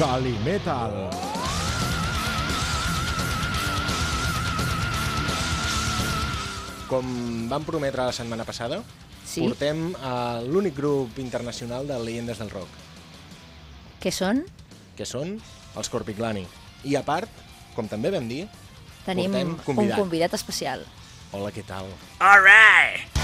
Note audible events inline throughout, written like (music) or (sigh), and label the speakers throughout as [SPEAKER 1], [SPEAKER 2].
[SPEAKER 1] Calimetal.
[SPEAKER 2] Com vam prometre la setmana passada,
[SPEAKER 3] Sí.
[SPEAKER 2] portem a l'únic grup internacional de llegendes del rock,
[SPEAKER 3] Què són?
[SPEAKER 2] que són els Corpiclani. I a part, com també vam dir,
[SPEAKER 3] Tenim
[SPEAKER 2] Portem
[SPEAKER 3] un
[SPEAKER 2] convidat.
[SPEAKER 3] convidat especial.
[SPEAKER 2] hola, què tal?
[SPEAKER 4] All right.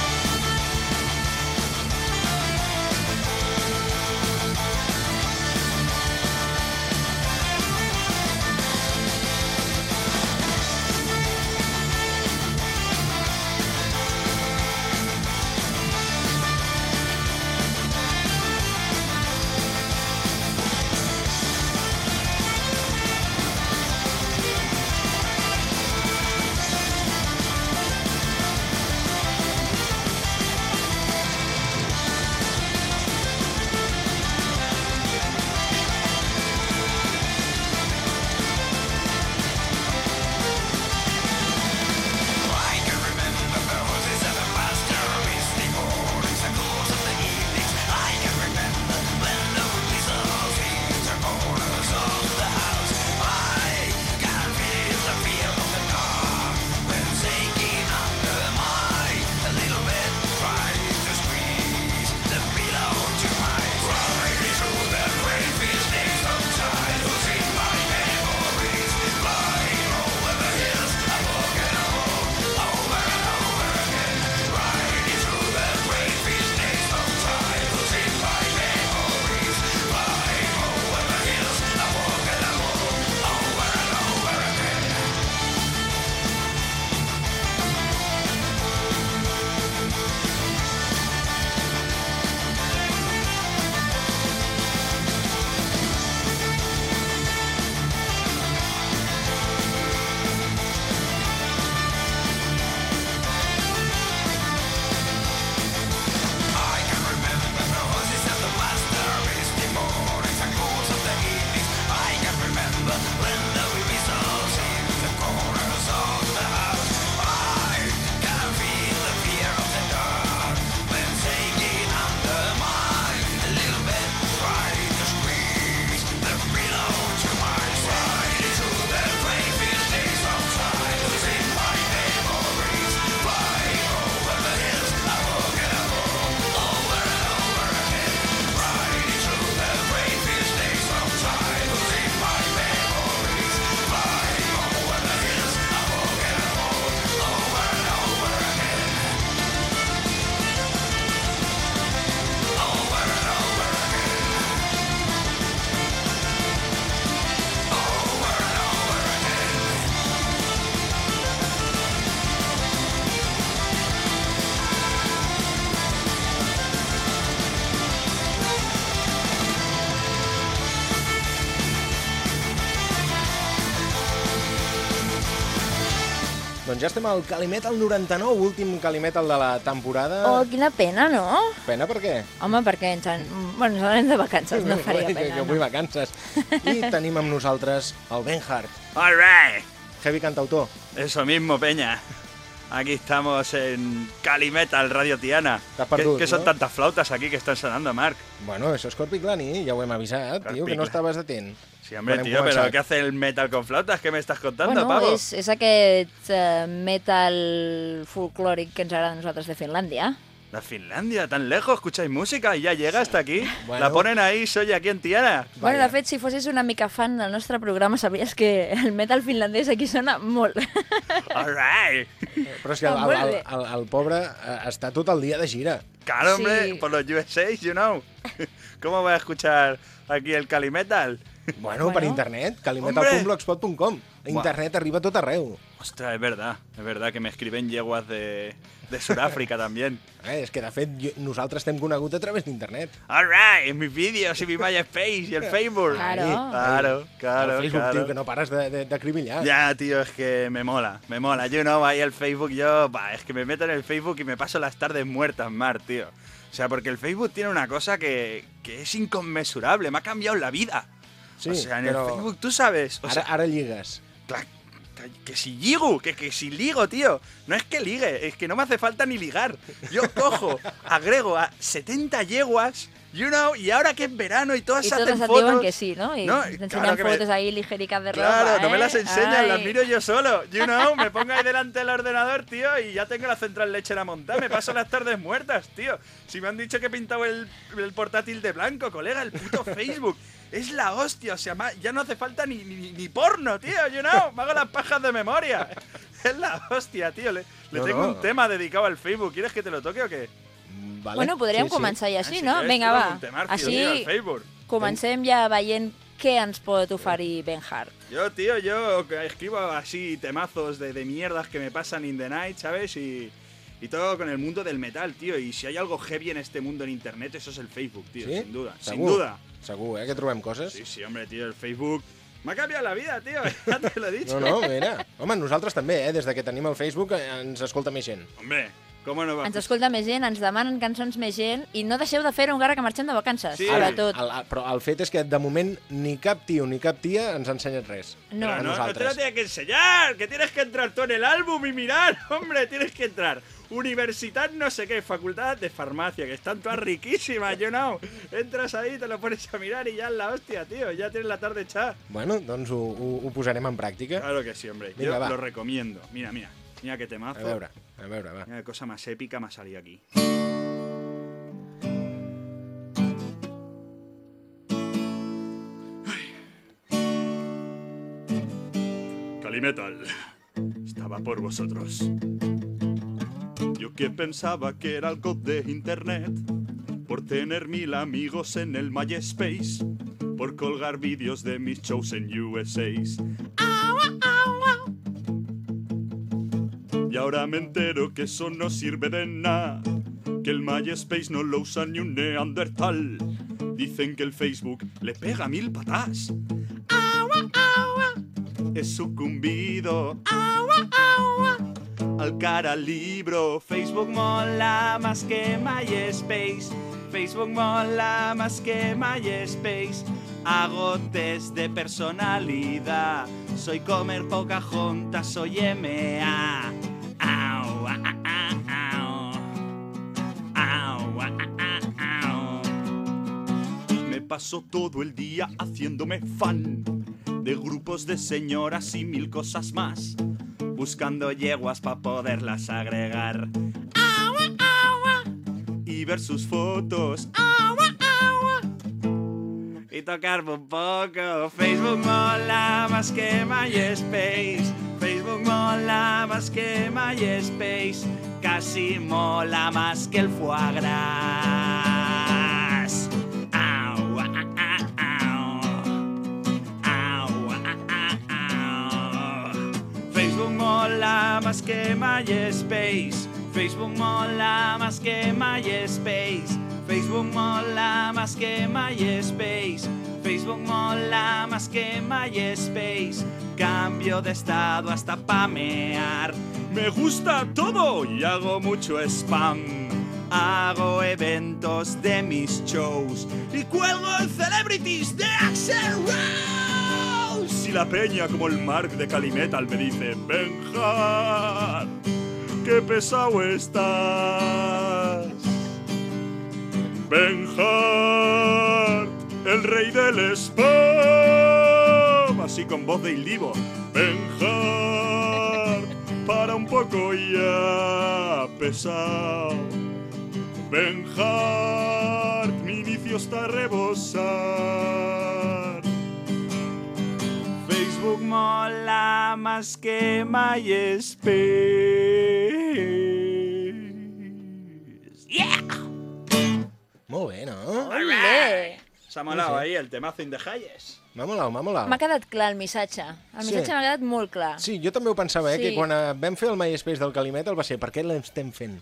[SPEAKER 2] Doncs ja estem al Calimetal 99, últim Calimetal de la temporada.
[SPEAKER 3] Oh, quina pena, no?
[SPEAKER 2] Pena per què?
[SPEAKER 3] Home, perquè ens en... Bueno, ens anem de vacances, no (laughs) faria pena.
[SPEAKER 2] que vull
[SPEAKER 3] no.
[SPEAKER 2] vacances. I (laughs) tenim amb nosaltres el Ben Hart,
[SPEAKER 4] All right.
[SPEAKER 2] heavy cantautor.
[SPEAKER 4] Eso mismo, Peña. Aquí estamos en Calimetal Radio Tiana.
[SPEAKER 2] T'has
[SPEAKER 4] ¿Qué,
[SPEAKER 2] perdut,
[SPEAKER 4] qué son
[SPEAKER 2] no?
[SPEAKER 4] tantas flautas aquí que están sonando, Marc?
[SPEAKER 2] Bueno, això és Corpiclani, ja ho hem avisat, tio, que
[SPEAKER 4] Corpiclani.
[SPEAKER 2] no estaves atent.
[SPEAKER 4] Sí, hombre, tío, pero. ¿qué hace el metal con flautas? ¿Qué me estás contando,
[SPEAKER 3] Bueno,
[SPEAKER 4] pavo?
[SPEAKER 3] és, és aquest uh, metal folclòric que ens agrada a nosaltres de Finlàndia.
[SPEAKER 4] La Finlandia, tan lejos, escucháis música y ya llega hasta aquí.
[SPEAKER 2] Bueno.
[SPEAKER 4] La ponen ahí, soy aquí en Tiana.
[SPEAKER 3] Bueno, de fet, si fossis una mica fan del nostre programa, sabries que el metal finlandès aquí sona molt. (laughs)
[SPEAKER 4] All right.
[SPEAKER 2] Però és que el,
[SPEAKER 3] Ah,
[SPEAKER 2] el, el, el, el pobre eh, està tot el dia de gira.
[SPEAKER 4] Claro, hombre,
[SPEAKER 3] Sí.
[SPEAKER 4] por los USA, you know. (laughs) ¿Cómo voy a escuchar aquí el Calimetal?
[SPEAKER 2] Bueno,
[SPEAKER 3] Bueno.
[SPEAKER 2] per internet, calimetal.blogspot.com. Internet arriba a tot arreu.
[SPEAKER 4] Ostras, es verdad, es verdad que me escriben yeguas de, de Sudáfrica (laughs) también.
[SPEAKER 2] Eh, és que, de fet, jo, nosaltres t'hem conegut a través d'internet.
[SPEAKER 4] All right, en mis vídeos y mi MySpace y el (laughs) Facebook.
[SPEAKER 3] Claro.
[SPEAKER 4] Claro, claro,
[SPEAKER 2] el Facebook,
[SPEAKER 4] claro.
[SPEAKER 2] tio, que no pares de- de- d'acribillar.
[SPEAKER 4] Ya, tío, es que me mola, me mola. You know, ahí el Facebook, yo, bah, es que me meto en el Facebook y me paso las tardes muertas, Mar, tío. O sea, porque el Facebook tiene una cosa que, que es inconmensurable, me ha cambiado la vida.
[SPEAKER 2] Sí,
[SPEAKER 4] o sea, en el Facebook, tú sabes. O
[SPEAKER 2] Ara,
[SPEAKER 4] sea, que si ligo, que, que si ligo, tío. No es que ligue, es que no me hace falta ni ligar. Yo cojo, (laughs) agrego a 70 yeguas
[SPEAKER 5] You know, y ahora que es verano y todas
[SPEAKER 3] Y
[SPEAKER 5] hacen
[SPEAKER 3] todos et
[SPEAKER 5] fotos...
[SPEAKER 3] que sí, no? I
[SPEAKER 5] No,
[SPEAKER 3] te
[SPEAKER 5] claro
[SPEAKER 3] ensenyen
[SPEAKER 5] que me-
[SPEAKER 3] fotos ahí ligericas de ropa,
[SPEAKER 5] Claro, no me
[SPEAKER 3] eh?
[SPEAKER 5] las enseñan, las miro yo solo. You (laughs) know, me pongo ahí delante del ordenador, tío, y ya tengo la central lechera montada. Me paso las tardes muertas, tío. Si me han dicho que he pintado el, el portátil de blanco, colega, el puto (laughs) Facebook. Es la hostia, o sea, ya no hace falta ni, ni, ni porno, tío, you know. Me hago las pajas de memoria. (laughs) Es la hostia, tío. Le, le
[SPEAKER 2] No,
[SPEAKER 5] tengo
[SPEAKER 2] no.
[SPEAKER 5] un tema dedicado al Facebook. ¿Quieres que te lo toque o qué?
[SPEAKER 2] Vale.
[SPEAKER 3] Bueno, podríem
[SPEAKER 2] sí, sí.
[SPEAKER 3] començar ja així,
[SPEAKER 5] Ah,
[SPEAKER 3] no? Vinga, va. Així comencem ja veient què ens pot oferir Ben Hart.
[SPEAKER 5] Yo, tío, yo escribo así temazos de, de mierdas que me pasan in the night, ¿sabes? Y, y todo con el mundo del metal, tío. Y si hay algo heavy en este mundo en internet, eso es el Facebook, tío,
[SPEAKER 2] Sí?
[SPEAKER 5] sin duda. Sin duda.
[SPEAKER 2] Segur, eh, que trobem coses?
[SPEAKER 5] Sí, sí, hombre, tío, el Facebook me ha cambiado la vida, tío. (laughs) Ya te lo he dicho.
[SPEAKER 2] No, no, mira. Home, nosaltres també, eh? Des de que tenim el Facebook eh, ens escolta més gent.
[SPEAKER 5] Hombre, ¿cómo no va?
[SPEAKER 3] Ens escolta més gent, ens demanen cançons més gent i no deixeu de fer-ho encara que marxem de vacances,
[SPEAKER 5] Sí.
[SPEAKER 3] sobretot.
[SPEAKER 2] El, el, però el fet és que de moment ni cap tio ni cap tia ens ha ensenyat res.
[SPEAKER 3] No.
[SPEAKER 5] No, no te lo
[SPEAKER 2] nosaltres.
[SPEAKER 5] tienes que enseñar, que tienes que entrar tú en el álbum y mirar, (laughs) hombre, tienes que entrar. Universidad no sé qué, facultad de farmacia, que están todas riquísimas, you know. Entras ahí, te lo pones a mirar y ya es la hostia, tío, ya tienes la tarde echada.
[SPEAKER 2] Bueno, doncs ho, ho, ho posarem en pràctica.
[SPEAKER 5] Claro que sí, hombre.
[SPEAKER 2] Venga,
[SPEAKER 5] Yo
[SPEAKER 2] va.
[SPEAKER 5] lo recomiendo. Mira, mira. Mira qué temazo.
[SPEAKER 2] A veure, a veure, va.
[SPEAKER 5] Mira qué cosa más épica me ha salido aquí. Calimetal. Estaba por vosotros. Yo que pensaba que era algo de internet. Por tener mil amigos en el MySpace. Por colgar vídeos de mis shows en USAs. Y ahora me entero que eso no sirve de nada. Que el MySpace no lo usa ni un neandertal. Dicen que el Facebook le pega mil patas. He sucumbido al cara libro. Facebook mola más que MySpace. Facebook mola más que MySpace. Hago test de personalidad. Soy comer poca junta, soy MA. Paso todo el día haciéndome fan de grupos de señoras y mil cosas más, buscando yeguas para poderlas agregar. Aua, aua. Y ver sus fotos. Aua, aua. Y tocarme un poco. Facebook mola más que MySpace. Facebook mola más que MySpace. Casi mola más que el foie. Más que MySpace. Facebook mola más que MySpace. Facebook mola más que MySpace. Facebook mola más que MySpace. Cambio de estado hasta pamear. Me gusta todo y hago mucho spam. Hago eventos de mis shows y cuelgo en celebrities de Axel Rose. La peña como el Mark de Calimetal me dice, Benja, qué pesado estás. Benjar, el rey del spam. Así con voz de Ildivo. Benjar, para un poco ya pesado. Benjar, mi inicio está. Facebook mola más que MySpace. Yeah!
[SPEAKER 2] Molt bé, no?
[SPEAKER 3] Olé!
[SPEAKER 5] Se ha molado ahí el temazo in the highest.
[SPEAKER 2] M'ha molat, m'ha molat.
[SPEAKER 3] M'ha quedat clar el missatge. El
[SPEAKER 2] Sí.
[SPEAKER 3] missatge m'ha quedat molt clar.
[SPEAKER 2] Sí, jo també ho pensava, eh,
[SPEAKER 3] Sí.
[SPEAKER 2] que quan eh, vam fer el MySpace del Calimetal va ser per què l'estem fent?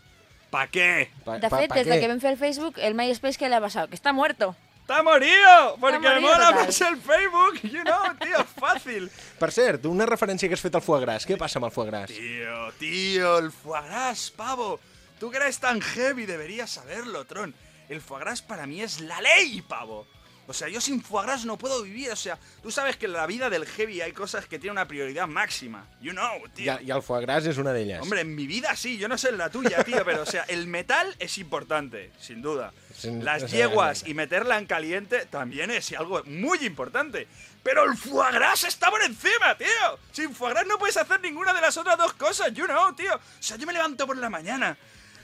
[SPEAKER 5] ¿Pa qué?
[SPEAKER 2] Pa,
[SPEAKER 3] De
[SPEAKER 2] pa-
[SPEAKER 3] fet,
[SPEAKER 2] pa
[SPEAKER 3] des de
[SPEAKER 2] què?
[SPEAKER 3] que vam fer el Facebook, el MySpace, què le ha passat? Que està muerto.
[SPEAKER 5] ¡Está morido! Porque
[SPEAKER 3] morido
[SPEAKER 5] mola
[SPEAKER 3] total.
[SPEAKER 5] más el Facebook, you know, tío, (laughs) fácil.
[SPEAKER 2] Per cert, una referència que has fet al foie gras. Què passa amb el foie gras?
[SPEAKER 5] Tío, tío, el foie gras, pavo. Tú que eres tan heavy deberías saberlo, Tron. El foie gras para mí es la ley, pavo. O sea, yo sin foie gras no puedo vivir. O sea, tú sabes que en la vida del heavy hay cosas que tienen una prioridad máxima. You know, tío.
[SPEAKER 2] I el foie gras és una d'elles.
[SPEAKER 5] Hombre, en mi vida sí, yo no sé en la tuya, tío, pero o sea, el metal es importante, sin duda.
[SPEAKER 2] Sin-
[SPEAKER 5] Las yeguas y meterla en caliente también es algo muy importante. Pero el foie gras está por encima, tío. Sin foie gras no puedes hacer ninguna de las otras dos cosas, you know, tío. O sea, yo me levanto por la mañana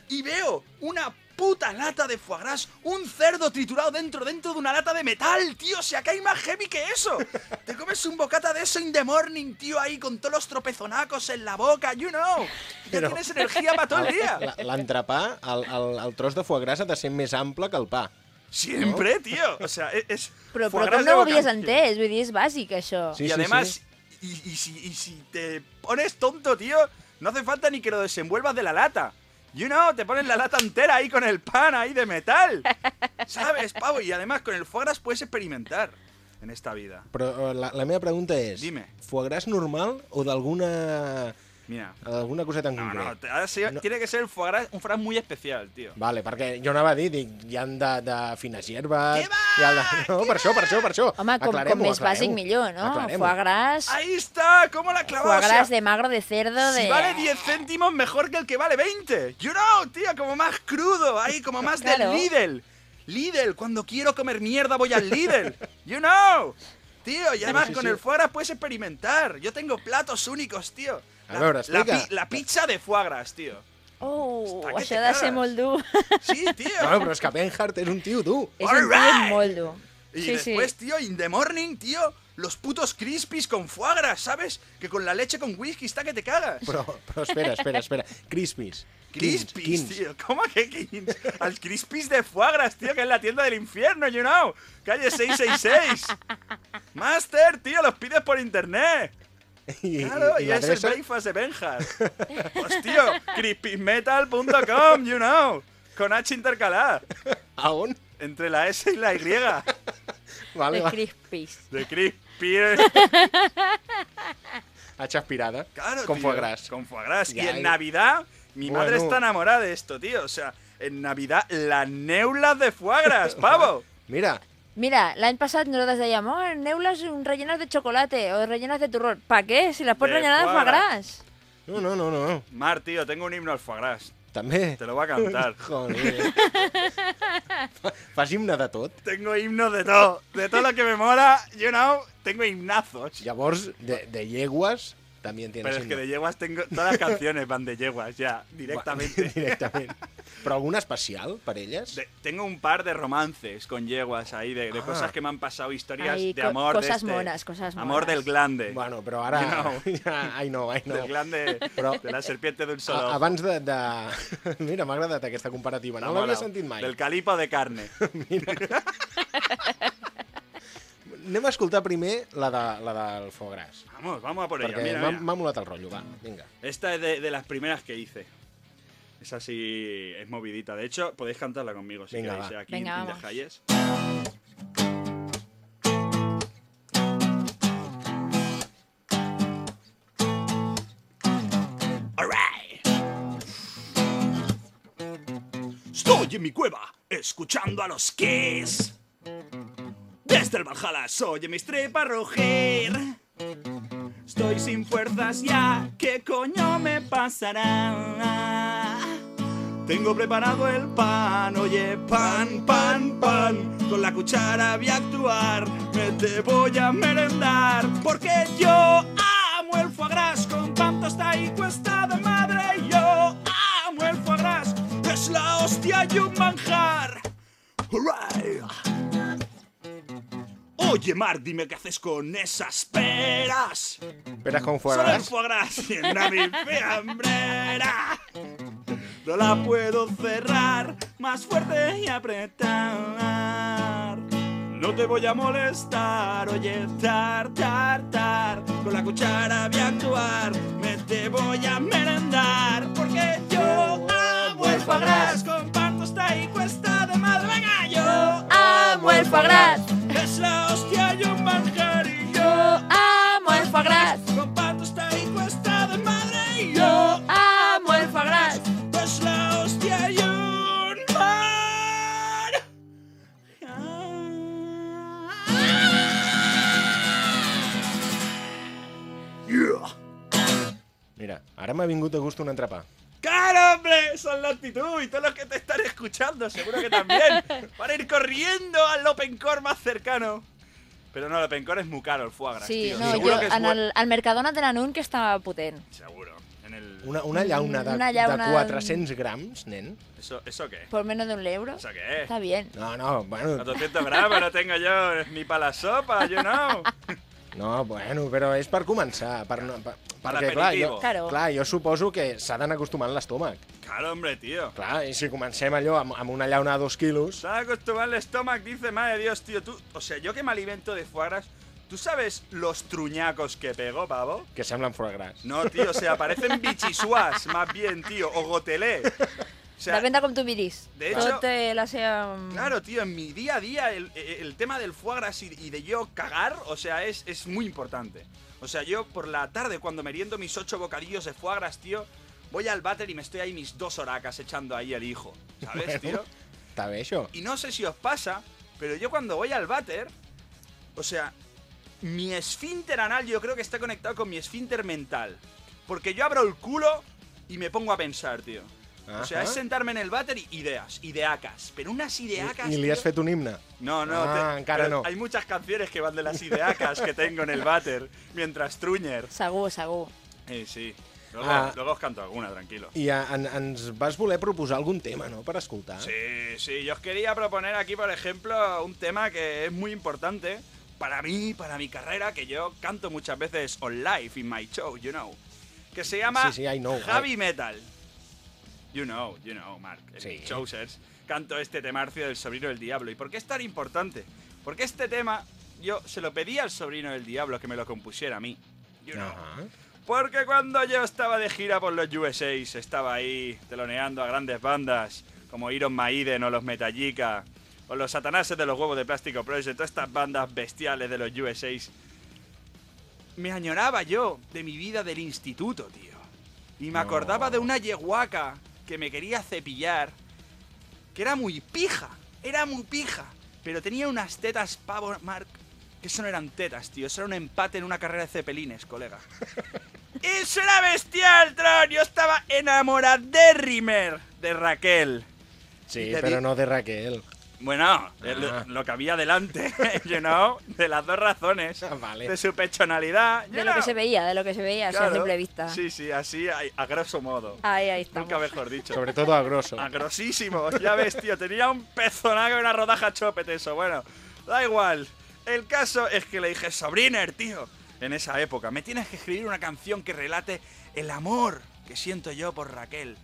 [SPEAKER 5] y veo una puta lata de foie gras, un cerdo triturado dentro, dentro de una lata de metal, tío. O sea, que hay más heavy que eso. Te comes un bocata de eso in the morning, tío, ahí con todos los tropezonacos en la boca, you know. Ya tienes energía para todo el (laughs) día.
[SPEAKER 2] La- L'entrepà, el, el, el tros de foie gras ha de ser més ample que el pa.
[SPEAKER 5] Siempre, tío. O sea, e-, es.
[SPEAKER 3] Però, però com no ho havies entès? Vull dir, és bàsic, això.
[SPEAKER 2] Sí,
[SPEAKER 5] y
[SPEAKER 2] sí,
[SPEAKER 5] además,
[SPEAKER 2] sí.
[SPEAKER 5] Y, y si, y si te pones tonto, tío, no hace falta ni que lo desenvuelvas de la lata. You know, te pones la lata entera ahí con el pan ahí de metal. (laughs) ¿Sabes, pavo? Y además con el foie gras puedes experimentar en esta vida.
[SPEAKER 2] Però eh, la, la meva pregunta és...
[SPEAKER 5] Dime.
[SPEAKER 2] Foie gras normal o d'alguna
[SPEAKER 5] Mira.
[SPEAKER 2] alguna coseta en
[SPEAKER 5] No,
[SPEAKER 2] concret?
[SPEAKER 5] no, te- ha de ser-
[SPEAKER 2] No.
[SPEAKER 5] tiene que ser el foie gras, un foie gras muy especial, tío.
[SPEAKER 2] Vale, perquè jo anava a dir, dic, hi han de, de fines hierbes...
[SPEAKER 5] Què va?
[SPEAKER 2] Hi ha de... (laughs) No, per això, per això, per això.
[SPEAKER 3] Home, com, com més bàsic millor, no?
[SPEAKER 2] Aclarem-ho.
[SPEAKER 3] Foie gras,
[SPEAKER 5] Ahí está, ¿cómo la clavado?
[SPEAKER 3] foie gras de magro, de cerdo, de...
[SPEAKER 5] Si vale 10 céntimos, mejor que el que vale 20. You know, tío, como más crudo, ahí, como más
[SPEAKER 3] Claro.
[SPEAKER 5] del Lidl. Lidl, cuando quiero comer mierda voy al Lidl. You know. Tío, y además
[SPEAKER 2] sí,
[SPEAKER 5] con
[SPEAKER 2] sí.
[SPEAKER 5] el foie gras puedes experimentar. Yo tengo platos únicos, tío.
[SPEAKER 2] A veure,
[SPEAKER 5] la,
[SPEAKER 2] explica.
[SPEAKER 5] pi- la pizza de foie gras, tío.
[SPEAKER 3] Oh,
[SPEAKER 5] que
[SPEAKER 3] això
[SPEAKER 5] te
[SPEAKER 3] ha de ser
[SPEAKER 5] cagues.
[SPEAKER 3] molt dur.
[SPEAKER 5] Sí, tío.
[SPEAKER 2] Bueno, però és que Benhart és un tio dur.
[SPEAKER 3] és un tio
[SPEAKER 5] Alright.
[SPEAKER 3] molt dur.
[SPEAKER 5] Y
[SPEAKER 3] sí,
[SPEAKER 5] después,
[SPEAKER 3] sí.
[SPEAKER 5] tío, in the morning, tío, los putos crispies con foie gras, ¿sabes? Que con la leche con whisky está que te cagas.
[SPEAKER 2] Però, però espera, espera, espera. Crispies. Quins,
[SPEAKER 5] Crispies,
[SPEAKER 2] quins.
[SPEAKER 5] tío. ¿Cómo que quins? Al Crispies de foie gras, tío, que es la tienda del infierno, you know. Calle 666. Master, tío, los pides por internet. (laughs) Claro, y,
[SPEAKER 2] i
[SPEAKER 5] es el breakfast de Benjas. Pues, tío, crispiesmetal.com, you know. Con H intercalada.
[SPEAKER 2] A on?
[SPEAKER 5] Entre la S y la Y.
[SPEAKER 2] Vale,
[SPEAKER 3] De
[SPEAKER 2] va.
[SPEAKER 3] crispies.
[SPEAKER 5] De Crispies.
[SPEAKER 2] H aspirada.
[SPEAKER 5] Claro,
[SPEAKER 2] Con
[SPEAKER 5] tío,
[SPEAKER 2] foie gras.
[SPEAKER 5] Con foie gras.
[SPEAKER 2] Ya,
[SPEAKER 5] y en
[SPEAKER 2] y-
[SPEAKER 5] Navidad, mi madre está enamorada de esto, tío. O sea, en Navidad, las neulas de foie gras, pavo. (laughs)
[SPEAKER 2] Mira,
[SPEAKER 3] Mira, l'any passat nosaltres dèiem, oh, neules rellenes de chocolate o rellenes de turrón. ¿Pa què? Si les pots
[SPEAKER 5] De
[SPEAKER 3] rellenar de
[SPEAKER 5] foie
[SPEAKER 3] foie
[SPEAKER 5] gras.
[SPEAKER 2] no, no, no, no.
[SPEAKER 5] Mar, tío, tengo un himno al foie gras.
[SPEAKER 2] També.
[SPEAKER 5] Te lo voy a cantar. (laughs)
[SPEAKER 2] Joder. Fa- Fas himne de tot.
[SPEAKER 5] Tengo himnos de todo. De todo lo que me mola, you know, tengo himnazos.
[SPEAKER 2] Llavors, de, de yeguas, també tienes
[SPEAKER 5] Pero es que de yeguas tengo. Todas las canciones van de yeguas ya, (laughs) directamente. (laughs)
[SPEAKER 2] Directament. Però alguna especial per elles?
[SPEAKER 5] De- tengo un par de romances con yeguas ahí, de, de
[SPEAKER 2] Ah.
[SPEAKER 5] cosas que me han pasado, historias
[SPEAKER 3] Ay,
[SPEAKER 5] de
[SPEAKER 3] co-
[SPEAKER 5] amor. de
[SPEAKER 3] cosas
[SPEAKER 5] este-
[SPEAKER 3] monas, cosas
[SPEAKER 5] Amor
[SPEAKER 3] monas.
[SPEAKER 5] del glande.
[SPEAKER 2] Bueno,
[SPEAKER 5] know. (laughs)
[SPEAKER 2] Ja, ai no, ai no.
[SPEAKER 5] Del glande
[SPEAKER 2] Però-
[SPEAKER 5] de la serpiente de un solo.
[SPEAKER 2] A, abans de... de... Mira, m'ha agradat aquesta comparativa. No l'havia sentit mai.
[SPEAKER 5] Del calipo de carne.
[SPEAKER 2] Anem a escoltar primer la, de, la del foie gras.
[SPEAKER 5] Vamos, vamos a por ella.
[SPEAKER 2] Perquè
[SPEAKER 5] Mira,
[SPEAKER 2] m'ha
[SPEAKER 5] mira.
[SPEAKER 2] m'ha molat el rotllo, va, vinga.
[SPEAKER 5] Esta es de, de las primeras que hice. Esa sí es movidita. De hecho, podéis cantarla conmigo si
[SPEAKER 2] Venga,
[SPEAKER 5] queréis.
[SPEAKER 2] va.
[SPEAKER 5] Aquí
[SPEAKER 3] Venga,
[SPEAKER 5] en
[SPEAKER 3] vamos.
[SPEAKER 5] Alright. Estoy en mi cueva, escuchando a los Kiss. Desde el Valhalla soy mis tripas rugir. Estoy sin fuerzas ya, ¿qué coño me pasará? Tengo preparado el pan, oye, pan, pan, pan. Con la cuchara voy a actuar, me te voy a merendar. Porque yo amo el foie gras con pan tosta y cuesta de madre. Yo amo el foie gras, es la hostia y un manjar. Alright. Oye, Mar, dime qué haces con esas peras.
[SPEAKER 2] Esperes con foie
[SPEAKER 5] Solo foie gras llena mi fiambrera. No la puedo cerrar, más fuerte y apretar. No te voy a molestar, oye, tar, tar, tar. Con la cuchara voy a actuar, me te voy a merendar. Porque yo amo el foie gras con pan tosta y cuesta de madre. Venga, yo
[SPEAKER 3] Amo el foie gras.
[SPEAKER 5] es la hostia y un manjar y yo
[SPEAKER 3] amo el foie gras.
[SPEAKER 5] Con pan tostado y cuesta de madre y yo
[SPEAKER 3] amo el foie gras.
[SPEAKER 5] Que es la hostia y un mar. Yeah.
[SPEAKER 2] Mira, ara m'ha vingut a gust un entrepà.
[SPEAKER 5] ¡Claro, hombre! Esa es la actitud y todos los que te están escuchando, seguro que también. Para ir corriendo al Open Core más cercano. Pero no, el Open Core es muy caro, el foie gras,
[SPEAKER 3] Sí,
[SPEAKER 5] tío.
[SPEAKER 3] no,
[SPEAKER 5] Seguro
[SPEAKER 3] jo,
[SPEAKER 5] que es
[SPEAKER 3] en el, al Mercadona tenen un que està potent.
[SPEAKER 5] Seguro. En el...
[SPEAKER 2] Una, una llauna de,
[SPEAKER 3] Una llauna-
[SPEAKER 2] de 400 grams, nen.
[SPEAKER 5] ¿Eso, ¿Eso qué?
[SPEAKER 3] Por menos de un euro.
[SPEAKER 5] ¿Eso qué es?
[SPEAKER 3] Está bien.
[SPEAKER 2] No, no, bueno,
[SPEAKER 5] 400 gramos no tengo yo ni para la sopa, you know. (laughs)
[SPEAKER 2] no, bueno, però és per començar, per, no, per,
[SPEAKER 5] Per
[SPEAKER 2] perquè, clar, jo.
[SPEAKER 3] Claro.
[SPEAKER 2] clar, jo suposo que s'ha d'anar acostumant l'estómac.
[SPEAKER 5] Claro, hombre, tío.
[SPEAKER 2] Clar, i si comencem allò amb, amb una llauna de dos quilos...
[SPEAKER 5] Se ha acostumbrado el estómago, dice, madre Dios, tío. Tú, o sea, yo que me alimento de foie gras, ¿tú sabes los truñacos que pego, pavo?
[SPEAKER 2] que semblen foie gras.
[SPEAKER 5] No, tío, o sea, parecen bichisuas, más bien, tío, o gotelé. O sea,
[SPEAKER 3] Depèn de com tu miris.
[SPEAKER 5] de hecho-
[SPEAKER 3] Tot té la seva...
[SPEAKER 5] Claro, tío, en mi día a día el, el tema del foie gras y, y de yo cagar, o sea, es, es muy importante. O sea, yo por la tarde cuando meriendo mis ocho bocadillos de foie gras, tío, voy al váter y me estoy ahí mis dos horacas echando ahí el hijo, ¿sabes,
[SPEAKER 2] Bueno.
[SPEAKER 5] tío?
[SPEAKER 2] Bé, això?
[SPEAKER 5] Y no sé si os pasa, pero yo cuando voy al váter, o sea, mi esfínter anal yo creo que está conectado con mi esfínter mental. Porque yo abro el culo y me pongo a pensar, tío. O sea, es sentarme en el váter y ideas, ideacas. Pero unas ideacas.
[SPEAKER 2] I, I li has fet un himne?
[SPEAKER 5] No, no,
[SPEAKER 2] Ah,
[SPEAKER 5] te-
[SPEAKER 2] encara no.
[SPEAKER 5] Hay muchas canciones que van de las ideacas que tengo en el váter mientras truñer.
[SPEAKER 3] Segur, segur.
[SPEAKER 5] Eh, sí. Luego,
[SPEAKER 2] Ah.
[SPEAKER 5] luego os canto alguna, tranquilo.
[SPEAKER 2] I eh, en, ens vas voler proposar algun tema, no?, per escoltar.
[SPEAKER 5] Sí, sí, yo os quería proponer aquí, por ejemplo, un tema que es muy importante para mí, para mi carrera, que yo canto muchas veces on live in my show, you know. Que se llama
[SPEAKER 2] Sí, sí, I know,
[SPEAKER 5] Heavy Metal. You know, you know, Mark.
[SPEAKER 2] Sí.
[SPEAKER 5] Chosers canto este temarcio del sobrino del diablo. ¿Y por qué es tan importante? Porque este tema yo se lo pedí al sobrino del diablo que me lo compusiera a mí. You know.
[SPEAKER 2] Ajá.
[SPEAKER 5] Porque cuando yo estaba de gira por los USA, estaba ahí teloneando a grandes bandas como Iron Maiden o los Metallica o los Satanases de los huevos de plástico Project, todas estas bandas bestiales de los USA, me añoraba yo de mi vida del instituto, tío. Y me
[SPEAKER 2] No.
[SPEAKER 5] acordaba de una yeguaca que me quería cepillar, que era muy pija, era muy pija, pero tenía unas tetas pavo, Mark, que eso no eran tetas, tío, eso era un empate en una carrera de cepelines, colega. (laughs) ¡Eso era bestial, Tron! Yo estaba enamoradérrimer de Raquel.
[SPEAKER 2] Sí,
[SPEAKER 5] di-
[SPEAKER 2] no de Raquel.
[SPEAKER 5] Bueno, lo,
[SPEAKER 2] Ah.
[SPEAKER 5] lo que había delante, (laughs) you know, de las dos razones.
[SPEAKER 2] Ah, vale.
[SPEAKER 5] De su pechonalidad.
[SPEAKER 3] De lo que se veía, de lo que se veía, así a
[SPEAKER 5] Claro.
[SPEAKER 3] simple vista.
[SPEAKER 5] Sí, sí, así a, a grosso modo.
[SPEAKER 3] Ahí, ahí estamos.
[SPEAKER 5] Nunca mejor dicho.
[SPEAKER 2] Sobre todo a grosso.
[SPEAKER 5] A grosísimo, ya ves, tío, tenía un pezonaco y una rodaja chopete eso. Bueno, da igual. El caso es que le dije, sobriner, tío, en esa época, me tienes que escribir una canción que relate el amor que siento yo por Raquel.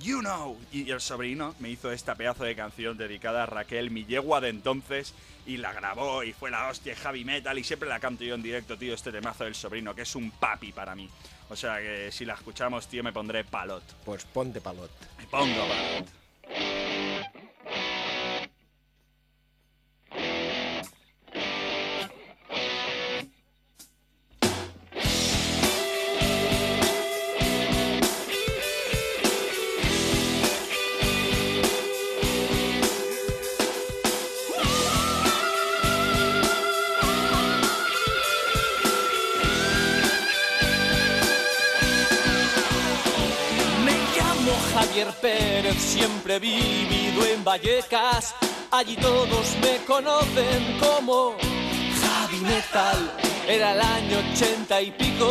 [SPEAKER 5] You know. Y el sobrino me hizo esta pedazo de canción dedicada a Raquel, mi yegua de entonces, y la grabó y fue la hostia heavy metal y siempre la canto yo en directo, tío, este temazo del sobrino, que es un papi para mí. O sea que si la escuchamos, tío, me pondré palot.
[SPEAKER 2] Pues ponte palot.
[SPEAKER 5] Me pongo palot.
[SPEAKER 6] He vivido en Vallecas. Allí todos me conocen como Javi Metal. Era el año ochenta y pico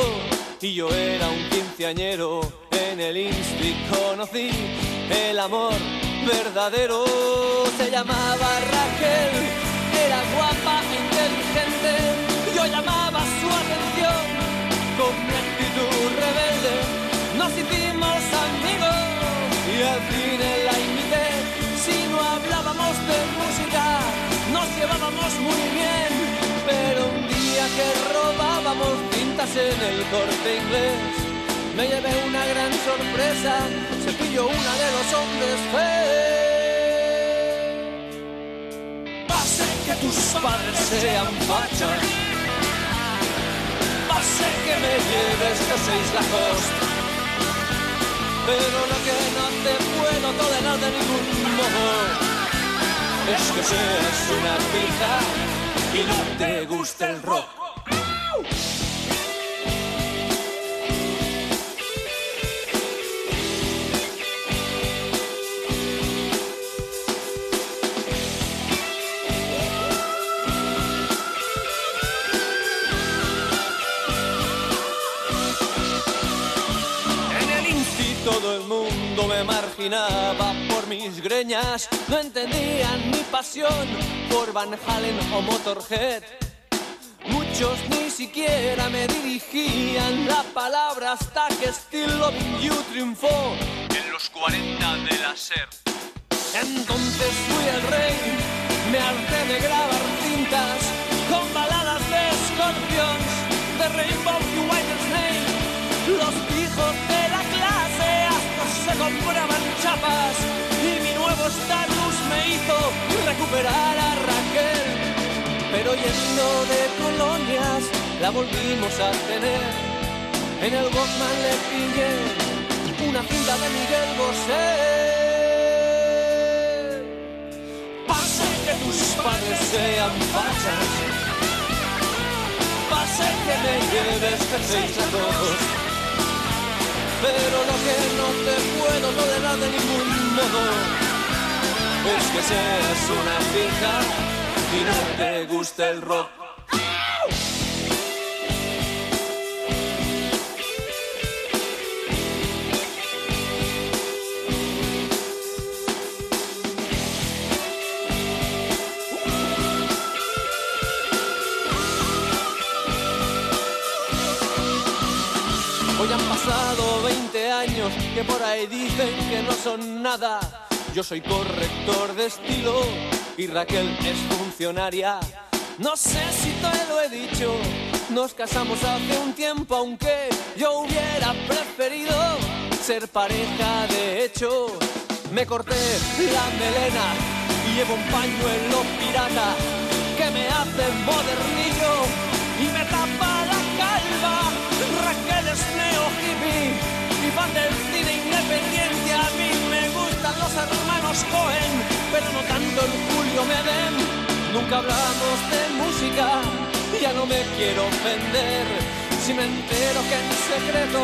[SPEAKER 6] y yo era un quinceañero. En el Insti conocí el amor verdadero. Se llamaba Raquel, era guapa, inteligente. Yo llamaba su atención con mi actitud rebelde. Nos hicimos amigos y al fin la imité. Hablábamos de música, nos llevábamos muy bien. Pero un día que robábamos cintas en el corte inglés, me llevé una gran sorpresa. Se pilló una de los hombres fe. Pase que tus padres sean fachas. Pase que me lleves que seis la costa. Pero lo que no te puedo tolerar de ningún modo es que seas una pija y no te guste el rock. Por mis greñas. No entendían mi pasión por Van Halen o Motorhead. Muchos ni siquiera me dirigían la palabra hasta que Still Loving You triunfó en los 40 de la SER. Entonces fui el rey, me harté de grabar cintas con baladas de Scorpions, de Rainbow y White Snake. Los hijos de se compraban chapas y mi nuevo estatus me hizo recuperar a Raquel. Pero yendo de colonias la volvimos a tener. En el Walkman le pillé una cinta de Miguel Bosé. Pase que tus padres sean fachas. Pase que me lleves jerseys a todos. Pero lo que no te puedo tolerar de ningún modo es que seas una fija y no te guste el rock. Que por ahí dicen que no son nada. Yo soy corrector de estilo y Raquel es funcionaria. No sé si te lo he dicho, nos casamos hace un tiempo, aunque yo hubiera preferido ser pareja de hecho. Me corté la melena y llevo un pañuelo pirata que me hace modernillo y me tapa la calva. Raquel es neo hippie fan del cine independiente. A mí me gustan los hermanos Cohen, pero no tanto el Julio Medem. Nunca hablamos de música, ya no me quiero ofender. Si me entero que en secreto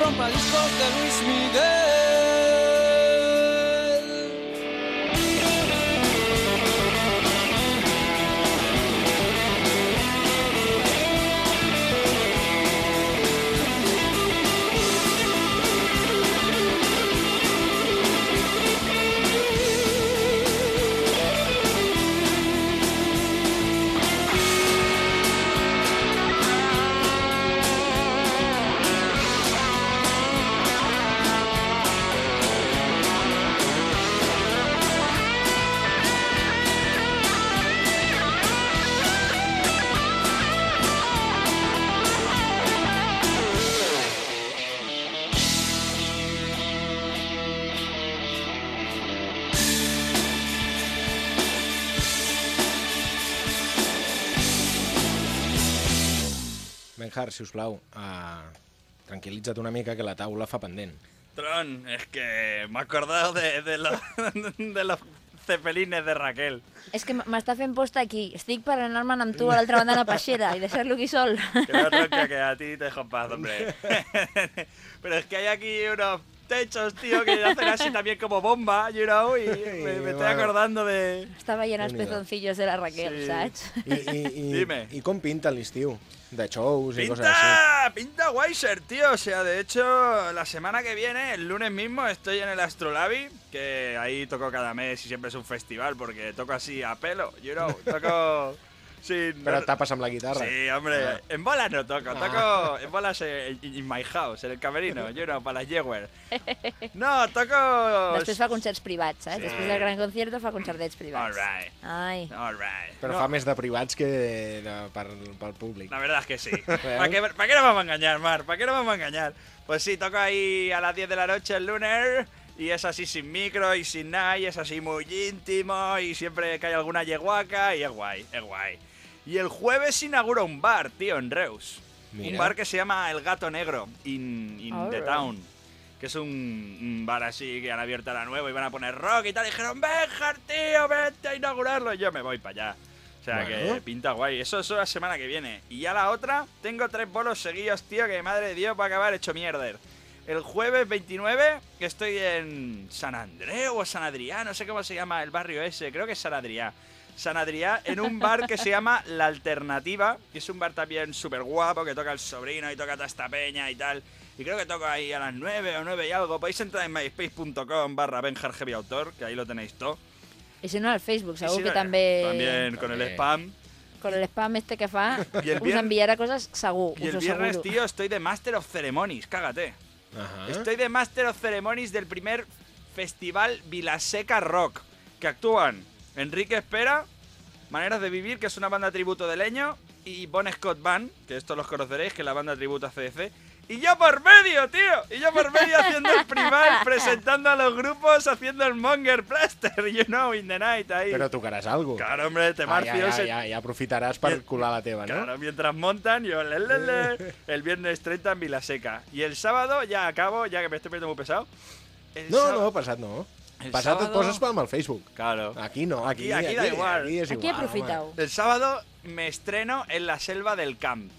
[SPEAKER 6] compra discos de Luis Miguel.
[SPEAKER 2] Benjar, si us plau, uh, tranquil·litza't una mica que la taula fa pendent.
[SPEAKER 5] Tron, es que me he acordado de, de, los, (laughs) de los cepelines de Raquel.
[SPEAKER 3] És que m'està fent posta aquí. Estic per anar-me'n amb tu a l'altra banda de la peixera i deixar-lo aquí sol.
[SPEAKER 5] Que no, tronca, que a (laughs) ti te dejo en paz, hombre. (laughs) Pero es que hay aquí unos techos, tío, que hacen así (laughs) también como bomba, you know, y me, me estoy acordando de...
[SPEAKER 3] Està veient els pezoncillos de la Raquel,
[SPEAKER 5] Sí.
[SPEAKER 3] saps?
[SPEAKER 2] I, i, i,
[SPEAKER 5] Dime.
[SPEAKER 2] I com pinta l'estiu? De shows i coses així.
[SPEAKER 5] Pinta, pinta Weiser, tío. O sea, de hecho, la semana que viene, el lunes mismo, estoy en el Astrolabi, que ahí toco cada mes y siempre es un festival porque toco así a pelo, you know, toco (laughs) sin...
[SPEAKER 2] Però tapes amb la guitarra.
[SPEAKER 5] Sí, hombre,
[SPEAKER 2] Ah.
[SPEAKER 5] en bolas no toco,
[SPEAKER 2] Ah.
[SPEAKER 5] toco en bolas en, in my house, en el camerino, you know, para las Jaguar. (laughs) No, toco...
[SPEAKER 3] Després fa concerts privats, saps?
[SPEAKER 5] Sí.
[SPEAKER 3] Després del gran concierto fa concertets privats.
[SPEAKER 5] Alright,
[SPEAKER 3] Ai,
[SPEAKER 5] alright.
[SPEAKER 2] Però
[SPEAKER 5] No,
[SPEAKER 2] fa més de privats que de, per, pel públic.
[SPEAKER 5] La verdad es que sí. (laughs) ¿Para qué, ¿Para qué nos vamos a engañar, Mar? ¿Para qué nos vamos a engañar? Pues sí, toco ahí a las 10 de la noche el lunes y es así sin micro y sin nada y es así muy íntimo y siempre que hay alguna yeguaca y es guay, es guay. Y el jueves inaugura un bar, tío, en Reus.
[SPEAKER 2] Mira.
[SPEAKER 5] Un bar que se llama El Gato Negro, in, in the town. Que es un, un bar así que han abierto ahora nuevo y van a poner rock y tal. Y dijeron, Benjar, tío, vete a inaugurarlo. Y yo me voy para allá. O sea
[SPEAKER 2] Bueno.
[SPEAKER 5] que pinta guay. Eso, eso la semana que viene. Y ya la otra, tengo tres bolos seguidos, tío, que madre de Dios va a acabar hecho mierder. El jueves 29 estoy en San Andreu o San Adrián, no sé cómo se llama el barrio ese, creo que es San Adrián. San Adrián, en un bar que se llama La Alternativa, que es un bar también súper guapo, que toca el sobrino y toca toda esta peña y tal. Y creo que toco ahí a las 9 o 9 y algo. Podéis entrar en myspace.com barra Autor, que ahí lo tenéis todo.
[SPEAKER 3] I si no, al Facebook,
[SPEAKER 5] Y
[SPEAKER 3] segur
[SPEAKER 5] si
[SPEAKER 3] que
[SPEAKER 5] no,
[SPEAKER 3] també...
[SPEAKER 5] También con el spam.
[SPEAKER 3] Con el spam este que fa, (laughs)
[SPEAKER 5] I el
[SPEAKER 3] us
[SPEAKER 5] viernes-
[SPEAKER 3] enviarà coses segur,
[SPEAKER 5] Y
[SPEAKER 3] us
[SPEAKER 5] el viernes,
[SPEAKER 3] asseguro.
[SPEAKER 5] tío, estoy de Master of Ceremonies, cágate.
[SPEAKER 2] Ajá.
[SPEAKER 5] Estoy de Master of Ceremonies del primer festival Vilaseca Rock, que actúan Enrique Espera, Maneras de Vivir, que es una banda tributo de Leño, y Bon Scott Band, que estos los conoceréis, que es la banda tributo a CDC. Y yo por medio, tío. Y yo por medio haciendo el primal, (laughs) presentando a los grupos, haciendo el Monger Plaster, you know, in the night ahí.
[SPEAKER 2] Però tocaràs alguna cosa.
[SPEAKER 5] Claro, hombre, te
[SPEAKER 2] Ah, ja,
[SPEAKER 5] marcio.
[SPEAKER 2] ja, ja, aprofitaràs per
[SPEAKER 5] I-
[SPEAKER 2] colar la teva, no?
[SPEAKER 5] Claro, mientras montan, yo le, le, le, (laughs) el viernes 30 en Vilaseca. Y el sábado ya acabo, ya que me estoy poniendo muy pesado. el
[SPEAKER 2] No,
[SPEAKER 5] sábado-
[SPEAKER 2] no, passat no.
[SPEAKER 5] El
[SPEAKER 2] Passat et
[SPEAKER 5] sábado-
[SPEAKER 2] poses pel al Facebook.
[SPEAKER 5] Claro.
[SPEAKER 2] Aquí no, aquí,
[SPEAKER 5] Aquí- aquí da igual.
[SPEAKER 2] Aquí,
[SPEAKER 3] Aquí
[SPEAKER 2] igual.
[SPEAKER 5] El sábado me estreno en la selva del Camp,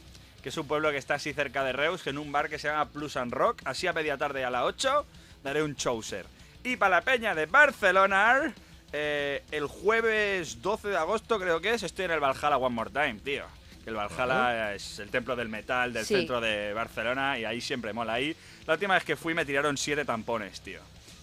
[SPEAKER 5] que es un pueblo que está así cerca de Reus, que en un bar que se llama Plus and Rock, así a media tarde a las 8, daré un chouser. Y para la peña de Barcelona, eh, el jueves 12 de agosto creo que es, estoy en el Valhalla One More Time, tío. Que el Valhalla es el templo del metal del
[SPEAKER 3] Sí.
[SPEAKER 5] centro de Barcelona y ahí siempre mola. Ahí la última vez que fui me tiraron siete tampones, tío.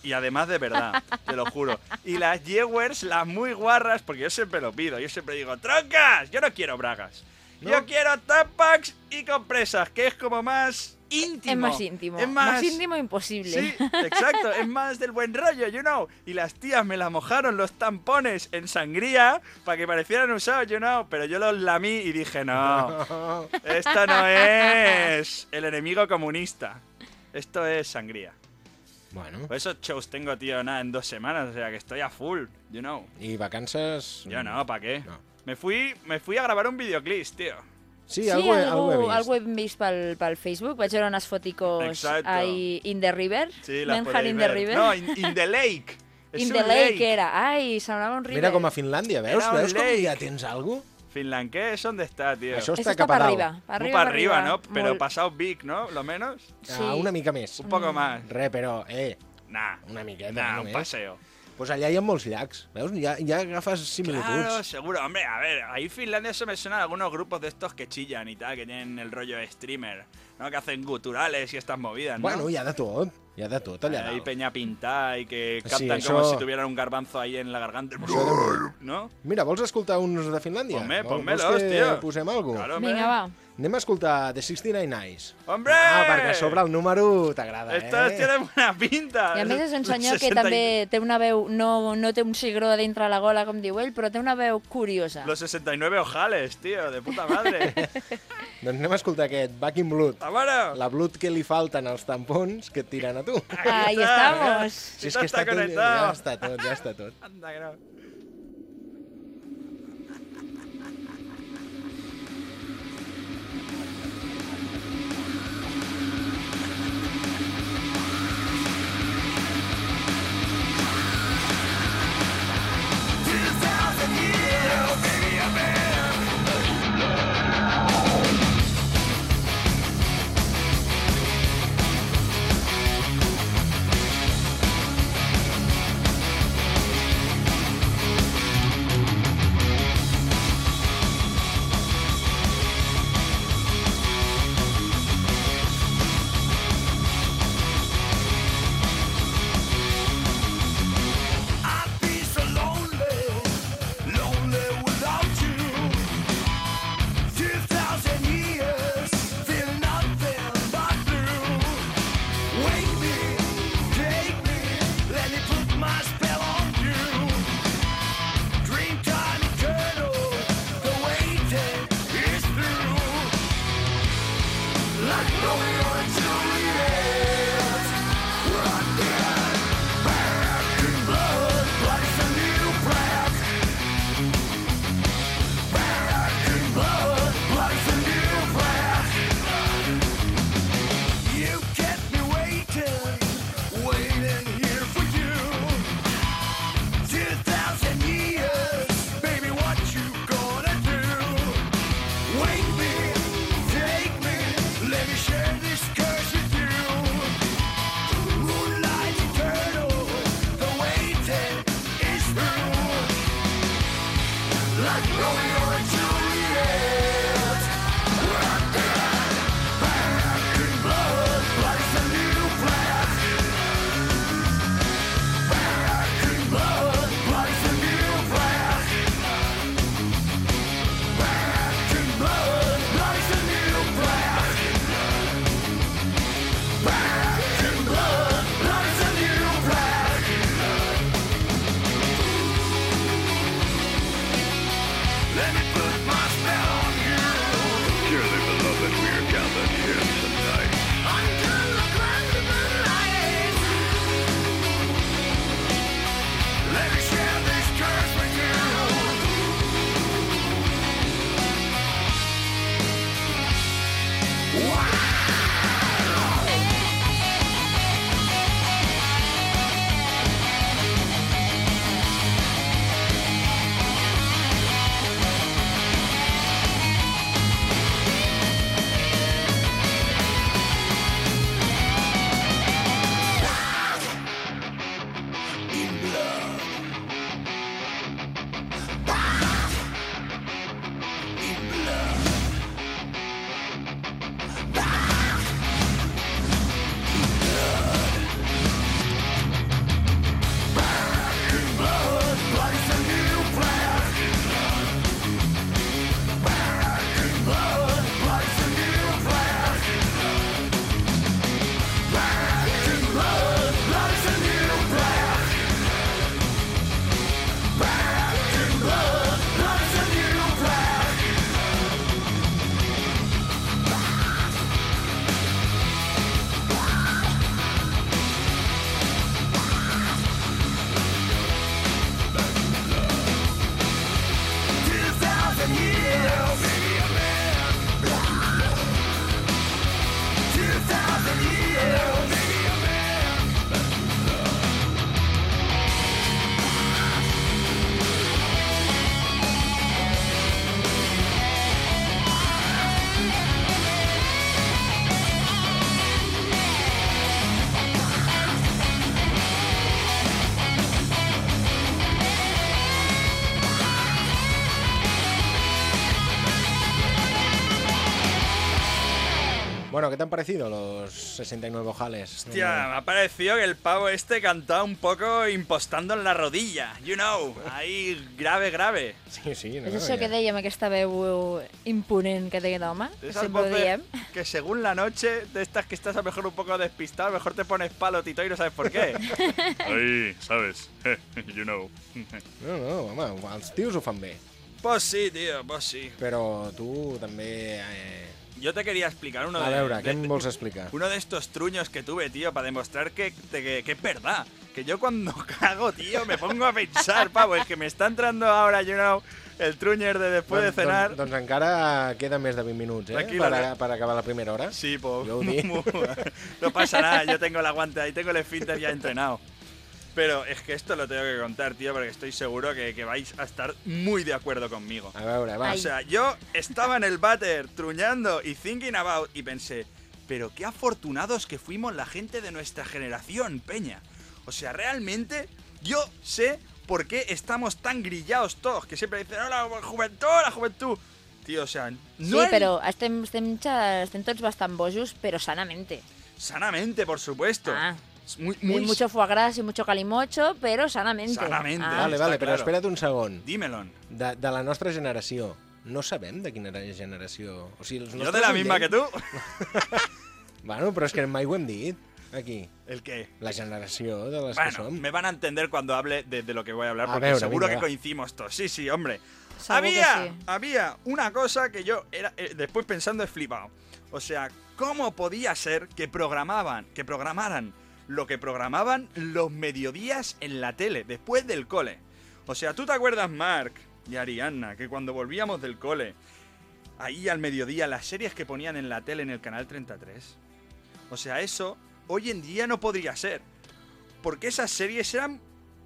[SPEAKER 5] Y además de verdad, te lo juro. Y las Jewers, las muy guarras, porque yo siempre lo pido, yo siempre digo, troncas, yo no quiero bragas. Yo
[SPEAKER 2] ¿No?
[SPEAKER 5] quiero tampax y compresas, que es como más íntimo.
[SPEAKER 3] Es más íntimo.
[SPEAKER 5] Es
[SPEAKER 3] más...
[SPEAKER 5] más,
[SPEAKER 3] íntimo imposible.
[SPEAKER 5] Sí, exacto, es más del buen rollo, you know. Y las tías me la mojaron los tampones en sangría para que parecieran usados, you know. Pero yo los lamí y dije, no, (laughs) esto no es el enemigo comunista. Esto es sangría.
[SPEAKER 2] Bueno,
[SPEAKER 5] Por esos shows tengo, tío, nada, en dos semanas, o sea que estoy a full, you know.
[SPEAKER 2] i vacances...
[SPEAKER 5] Yo no, ¿para qué?
[SPEAKER 2] No.
[SPEAKER 5] Me fui, me fui a grabar un videoclip, tío.
[SPEAKER 2] Sí,
[SPEAKER 3] Sí,
[SPEAKER 2] algo,
[SPEAKER 3] algú,
[SPEAKER 2] algo he vist.
[SPEAKER 3] algú hem vist pel, pel Facebook. Vaig veure unes foticos ahí in the river.
[SPEAKER 5] Sí,
[SPEAKER 3] Manhattan in the
[SPEAKER 5] ver.
[SPEAKER 3] river.
[SPEAKER 5] No, in, in the lake. (laughs) Es
[SPEAKER 3] in the lake, era. Ai, semblava un river.
[SPEAKER 2] Mira com a Finlàndia, veus?
[SPEAKER 5] Era un
[SPEAKER 2] Veus com
[SPEAKER 5] lake.
[SPEAKER 2] ja tens algo?
[SPEAKER 5] Finlandés, ¿dónde está, tío?
[SPEAKER 2] Això està
[SPEAKER 3] está
[SPEAKER 2] cap a
[SPEAKER 3] para
[SPEAKER 2] dalt.
[SPEAKER 3] arriba. Para
[SPEAKER 5] Muy
[SPEAKER 3] arriba,
[SPEAKER 5] para arriba, ¿no? Pero
[SPEAKER 3] Molt-
[SPEAKER 5] pasado Big, ¿no? Lo menos.
[SPEAKER 3] Sí.
[SPEAKER 2] Ah, una mica més.
[SPEAKER 5] Un poco más.
[SPEAKER 2] Re, però, eh,
[SPEAKER 5] Nah.
[SPEAKER 2] una miqueta
[SPEAKER 5] Nah, un paseo.
[SPEAKER 2] Pues allà hi ha molts llacs, veus? Ja, ja agafes similituds.
[SPEAKER 5] Claro, seguro. Hombre, a ver, ahí Finlandia eso me suena a algunos grupos de estos que chillan y tal, que tienen el rollo de streamer, ¿no? Que hacen guturales y estas movidas, ¿no?
[SPEAKER 2] Bueno, ha de tot, hi ha de tot allà dalt.
[SPEAKER 5] peña pintada y que
[SPEAKER 2] Sí,
[SPEAKER 5] cantan
[SPEAKER 2] eso-
[SPEAKER 5] como si tuvieran un garbanzo ahí en la garganta.
[SPEAKER 2] Això de...
[SPEAKER 5] ¿No?
[SPEAKER 2] Mira, vols escoltar uns de Finlàndia?
[SPEAKER 5] Ponme, ponmelos,
[SPEAKER 2] vols que
[SPEAKER 5] tio.
[SPEAKER 2] posem alguna
[SPEAKER 5] Claro, hombre.
[SPEAKER 3] Vinga, va.
[SPEAKER 2] Anem a escoltar The 69 Eyes.
[SPEAKER 5] ¡Hombre!
[SPEAKER 2] Ah, perquè a sobre el número t'agrada,
[SPEAKER 5] Estos
[SPEAKER 2] eh?
[SPEAKER 5] tienen buena pinta.
[SPEAKER 3] I a més és un senyor que
[SPEAKER 5] 60 y-
[SPEAKER 3] també té una veu, no, no té un cigró a dintre la gola, com diu ell, però té una veu curiosa.
[SPEAKER 5] Los 69 ojales, tío, de puta madre. (laughs)
[SPEAKER 2] Doncs anem a escoltar aquest Back in Blood.
[SPEAKER 5] ¡Vámonos!
[SPEAKER 2] La blood que li falten als tampons que et tiren a tu.
[SPEAKER 3] Ahí estamos.
[SPEAKER 2] Si és que
[SPEAKER 5] està
[SPEAKER 2] està tot,
[SPEAKER 5] connectat.
[SPEAKER 2] ja està tot, ja està tot.
[SPEAKER 5] Anda, que
[SPEAKER 7] must
[SPEAKER 2] Bueno, ¿qué te han parecido los 69 ojales?
[SPEAKER 5] Hostia, me ha parecido que el pavo este cantaba un poco impostando en la rodilla. You know, ahí grave, grave.
[SPEAKER 2] Sí, sí. No,
[SPEAKER 3] És això que dèiem, aquesta veu imponent que té aquest home, que
[SPEAKER 5] esas
[SPEAKER 3] sempre ho
[SPEAKER 5] voces
[SPEAKER 3] diem.
[SPEAKER 5] que según la noche, de estas que estás a lo mejor un poco despistado, a lo mejor te pones palo, tito, y no sabes por qué. (laughs)
[SPEAKER 7] Ahí, ¿sabes? (laughs) you know.
[SPEAKER 2] No, no, home, els tios ho fan bé.
[SPEAKER 5] pues sí, tío, pues sí.
[SPEAKER 2] Però tu també... Eh...
[SPEAKER 5] Yo te quería explicar uno
[SPEAKER 2] A
[SPEAKER 5] de,
[SPEAKER 2] veure,
[SPEAKER 5] de-
[SPEAKER 2] què em vols explicar?
[SPEAKER 5] uno de estos truños que tuve, tío, para demostrar que, de que, que es verdad. Que yo cuando (laughs) cago, tío, me pongo a pensar, pavo, es que me está entrando ahora, you know, el truñer de después de
[SPEAKER 2] Doncs-
[SPEAKER 5] cenar.
[SPEAKER 2] Doncs, doncs encara queda més de 20 minuts, eh?
[SPEAKER 5] Tranquilo,
[SPEAKER 2] per,
[SPEAKER 5] que-
[SPEAKER 2] a, per acabar la primera hora.
[SPEAKER 5] Sí, pues. (laughs) No pasa nada, yo tengo el aguante ahí, tengo el esfínter ya entrenado. Pero es que esto lo tengo que contar, tío, porque estoy seguro que, que vais a estar muy de acuerdo conmigo.
[SPEAKER 2] A veure, va.
[SPEAKER 5] O sea, yo estaba en el váter truñando y thinking about y pensé, pero qué afortunados que fuimos la gente de nuestra generación, Peña. O sea, realmente yo sé por qué estamos tan grillados todos, que siempre dicen, hola, juventud, la juventud. Tío, o sea, no
[SPEAKER 3] sí,
[SPEAKER 5] hay-
[SPEAKER 3] però estem, estem, estem tots bastant bojos, però sanamente.
[SPEAKER 5] Sanamente, por supuesto.
[SPEAKER 3] Ah.
[SPEAKER 5] Muy,
[SPEAKER 3] Muy... mucho foie gras y mucho calimocho, pero sanamente.
[SPEAKER 5] Sanamente.
[SPEAKER 3] Ah.
[SPEAKER 2] Vale, vale, però
[SPEAKER 5] claro.
[SPEAKER 2] espera't un segon.
[SPEAKER 5] Dímelon.
[SPEAKER 2] De, de la nostra generació, no sabem de quina era generació. O sigui, els
[SPEAKER 5] Yo
[SPEAKER 2] nostres
[SPEAKER 5] de la misma que tú. (laughs)
[SPEAKER 2] Bueno, però és que mai ho hem dit, aquí.
[SPEAKER 5] ¿El qué?
[SPEAKER 2] La generació de que
[SPEAKER 5] Bueno, me van a entender cuando hable de, de lo que voy a hablar,
[SPEAKER 2] A
[SPEAKER 5] porque
[SPEAKER 2] veure,
[SPEAKER 5] seguro que coincidimos todos. Sí, sí, hombre. Había,
[SPEAKER 3] sí.
[SPEAKER 5] había una cosa que yo era, eh, después pensando he flipado. O sea, ¿cómo podía ser que programaban, que programaran lo que programaban los mediodías en la tele, después del cole? O sea, ¿tú te acuerdas, Mark y Arianna, que cuando volvíamos del cole, ahí al mediodía, las series que ponían en la tele en el canal 33? O sea, eso hoy en día no podría ser. Porque esas series eran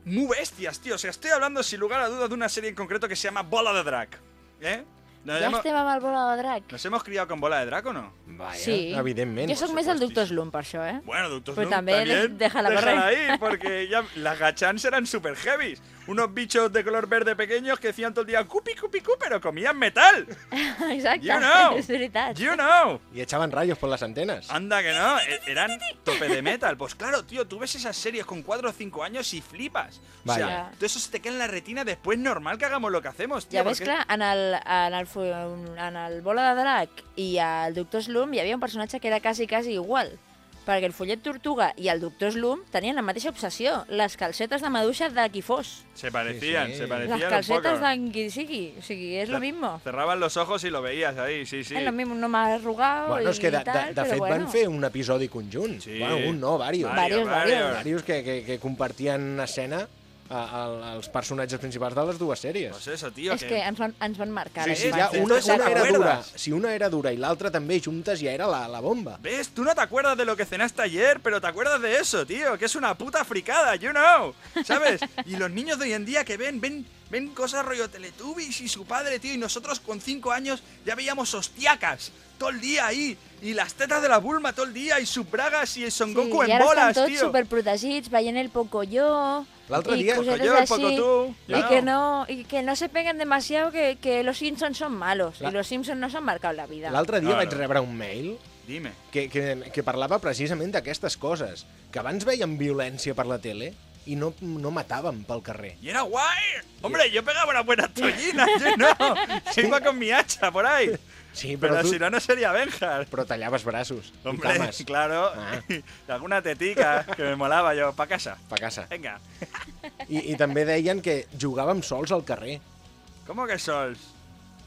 [SPEAKER 5] muy bestias, tío. O sea, estoy hablando sin lugar a dudas de una serie en concreto que se llama Bola de Drag. ¿Eh? Nos,
[SPEAKER 3] Ja
[SPEAKER 5] hemos,
[SPEAKER 3] estem amb el bola de drac.
[SPEAKER 5] nos hemos criado con Bola de Drag o no?
[SPEAKER 2] Vaya,
[SPEAKER 3] Sí.
[SPEAKER 2] evidentment.
[SPEAKER 3] Jo sóc més el. Doctor Slum, per això, eh?
[SPEAKER 5] Bueno, Doctor Slump
[SPEAKER 3] también
[SPEAKER 5] también (laughs)
[SPEAKER 3] déjala
[SPEAKER 5] déjala
[SPEAKER 3] correr.
[SPEAKER 5] ahí, porque ya las gachans eran super heavy. Unos bichos de color verde pequeños que decían todo el día cupi, cupi, cupi, pero comían metal. (laughs)
[SPEAKER 3] Exacte,
[SPEAKER 5] You know. (laughs)
[SPEAKER 3] veritat.
[SPEAKER 5] You know.
[SPEAKER 2] Y echaban rayos por las antenas.
[SPEAKER 5] Anda que no, e- eran tope de metal. Pues claro, tío, tú ves esas series con 4 o 5 años y flipas. O
[SPEAKER 2] Vaya.
[SPEAKER 5] sea, todo eso se te queda en la retina después normal que hagamos lo que hacemos, tío.
[SPEAKER 3] Ja ves,
[SPEAKER 5] porque-
[SPEAKER 3] clar, en el, en, el, en el Bola de Drac i el Doctor Slum hi havia un personatge que era quasi, quasi igual. Perquè el Follet Tortuga i el Doctor Slum tenien la mateixa obsessió, les calcetes de maduixa de qui fos.
[SPEAKER 5] Se parecían,
[SPEAKER 2] Sí, sí.
[SPEAKER 5] se
[SPEAKER 3] Las
[SPEAKER 5] parecían un
[SPEAKER 3] calcetas de qui sigui. O sigui, és lo mismo.
[SPEAKER 5] Cerraban los ojos y lo veías ahí, sí, sí.
[SPEAKER 3] És lo mismo, no m'ha arrugado
[SPEAKER 2] Bueno, és que
[SPEAKER 3] i
[SPEAKER 2] de, de,
[SPEAKER 3] tal,
[SPEAKER 2] de
[SPEAKER 3] però
[SPEAKER 2] fet
[SPEAKER 3] bueno.
[SPEAKER 2] van fer un episodi conjunt.
[SPEAKER 5] Sí.
[SPEAKER 2] Bueno, un no, varios.
[SPEAKER 3] Varios, varios.
[SPEAKER 2] Varios que, que, que compartien escena a, a, als personatges principals de les dues sèries.
[SPEAKER 5] Pues eso, tío.
[SPEAKER 3] És que ens van, ens van marcar
[SPEAKER 5] Sí,
[SPEAKER 3] la
[SPEAKER 5] sí,
[SPEAKER 2] ja una, una
[SPEAKER 5] ¿te
[SPEAKER 2] era dura, si una era dura i l'altra també juntes ja era la, la bomba.
[SPEAKER 5] ¿Ves? Tú no te acuerdas de lo que cenaste ayer, pero te acuerdas de eso, tío, que es una puta fricada, you know, ¿sabes? Y los niños de hoy en día que ven, ven, ven cosas rollo Teletubbies y su padre, tío, y nosotros con cinco años ya veíamos hostiacas todo el día ahí, y las tetas de la Bulma todo el día, y sus bragas y el Son Goku
[SPEAKER 3] i
[SPEAKER 5] en
[SPEAKER 3] ara
[SPEAKER 5] bolas,
[SPEAKER 3] estan tots
[SPEAKER 5] tío.
[SPEAKER 3] superprotegits, veient el Pocoyo
[SPEAKER 2] L'altre dia-
[SPEAKER 5] Pocoyo, el
[SPEAKER 3] així,
[SPEAKER 5] Pocotú,
[SPEAKER 3] y,
[SPEAKER 5] you
[SPEAKER 3] que no, y que no se peguen demasiado que, que los Simpsons son malos
[SPEAKER 2] La-
[SPEAKER 3] y los Simpsons no s'han marcat la vida.
[SPEAKER 2] L'altre dia
[SPEAKER 5] No,
[SPEAKER 2] vaig
[SPEAKER 5] no.
[SPEAKER 2] rebre un mail
[SPEAKER 5] Dime.
[SPEAKER 2] que, que, que parlava precisament d'aquestes coses, que abans veiem violència per la tele i no, no matàvem pel carrer.
[SPEAKER 5] Y era guay. Hombre, yo pegaba una buena tollina, you know. Se (laughs) iba con mi hacha por ahí.
[SPEAKER 2] Sí, però,
[SPEAKER 5] Pero
[SPEAKER 2] tu,
[SPEAKER 5] si no, no sería Benjar.
[SPEAKER 2] però tallaves braços
[SPEAKER 5] Hombre,
[SPEAKER 2] i cames
[SPEAKER 5] claro.
[SPEAKER 2] Ah. (laughs)
[SPEAKER 5] Y alguna tetica que me molaba yo. Pa' casa.
[SPEAKER 2] pa casa.
[SPEAKER 5] Venga.
[SPEAKER 2] I, I també deien que jugàvem sols al carrer.
[SPEAKER 5] ¿Cómo que sols?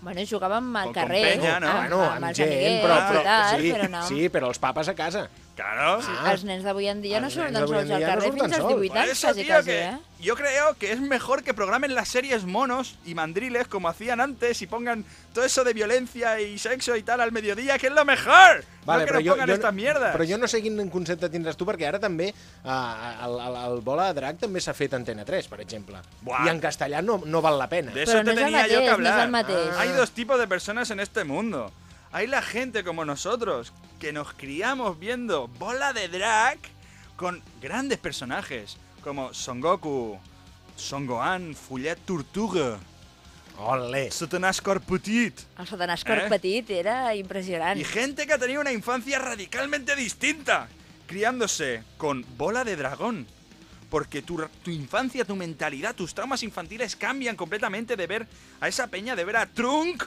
[SPEAKER 3] Bueno, jugàvem al
[SPEAKER 5] con
[SPEAKER 3] carrer,
[SPEAKER 5] penya, no?
[SPEAKER 3] amb,
[SPEAKER 2] bueno,
[SPEAKER 3] amb,
[SPEAKER 2] amb
[SPEAKER 3] els
[SPEAKER 2] gent,
[SPEAKER 3] amiguets
[SPEAKER 2] però,
[SPEAKER 3] i
[SPEAKER 2] però, sí,
[SPEAKER 3] però no.
[SPEAKER 2] sí, però els papes a casa.
[SPEAKER 5] Claro.
[SPEAKER 2] Ah.
[SPEAKER 3] Els nens d'avui en dia no
[SPEAKER 2] Els
[SPEAKER 3] surten sols al
[SPEAKER 2] no
[SPEAKER 3] carrer
[SPEAKER 2] surten
[SPEAKER 3] fins als
[SPEAKER 2] sols.
[SPEAKER 3] 18
[SPEAKER 5] Por
[SPEAKER 3] anys, quasi,
[SPEAKER 5] que
[SPEAKER 3] eh?
[SPEAKER 5] yo creo que es mejor que programen las series monos y mandriles como hacían antes y pongan todo eso de violencia y sexo y tal al mediodía, que es lo mejor. no que nos pongan estas mierdas.
[SPEAKER 2] però jo no sé quin concepte tindràs tu, perquè ara també uh, el, el, el Bola de Drac també s'ha fet Antena 3, per exemple.
[SPEAKER 5] Buah.
[SPEAKER 2] I en castellà no, no val la pena.
[SPEAKER 5] De eso
[SPEAKER 3] no
[SPEAKER 5] te
[SPEAKER 3] es el
[SPEAKER 5] tenía yo que
[SPEAKER 3] mateix, no
[SPEAKER 5] hablar.
[SPEAKER 3] el mateix.
[SPEAKER 5] Hay dos tipos de personas en este mundo. Hay la gente como nosotros, que nos criamos viendo bola de drag con grandes personajes, como Son Goku, Son Gohan, Fouillet Tortuga,
[SPEAKER 2] Ole!
[SPEAKER 5] Satanás Corputit.
[SPEAKER 3] El Satanàs Cor
[SPEAKER 5] Eh?
[SPEAKER 3] Petit era impressionant.
[SPEAKER 5] Y gente que ha tenido una infancia radicalmente distinta, criándose con bola de dragón. Porque tu, tu infancia, tu mentalidad, tus traumas infantiles cambian completamente de ver a esa peña, de ver a Trunk,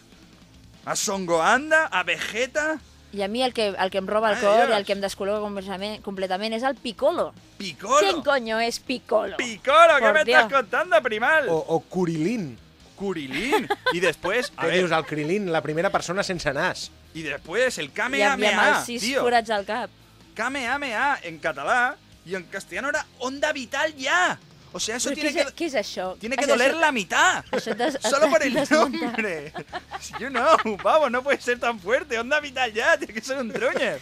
[SPEAKER 5] a Songoanda, a Vegeta,
[SPEAKER 3] I a mi el que, el que em roba el
[SPEAKER 5] Ai,
[SPEAKER 3] cor i el que em descol·loca completament, completament és el Piccolo.
[SPEAKER 5] Piccolo.
[SPEAKER 3] ¿Quién coño es Piccolo?
[SPEAKER 5] Piccolo, ¿qué
[SPEAKER 3] Por
[SPEAKER 5] me
[SPEAKER 3] Dios.
[SPEAKER 5] estás contando, primal?
[SPEAKER 2] O, o Kurilin.
[SPEAKER 5] Kurilin. Y después, (laughs) a
[SPEAKER 2] Què
[SPEAKER 5] ver,
[SPEAKER 2] dius, el Krilin, la primera persona sense nas?
[SPEAKER 5] y después el
[SPEAKER 3] I amb, i amb
[SPEAKER 5] Kamehameha,
[SPEAKER 3] els sis
[SPEAKER 5] tío.
[SPEAKER 3] forats al cap.
[SPEAKER 5] Kamehameha en catalán y en castellano era onda vital ya. O sea, eso tiene que, tiene que doler la mitad. Solo por el nombre. You know, vamos, no puede ser tan fuerte. Onda vital ya, tiene que ser un truñer.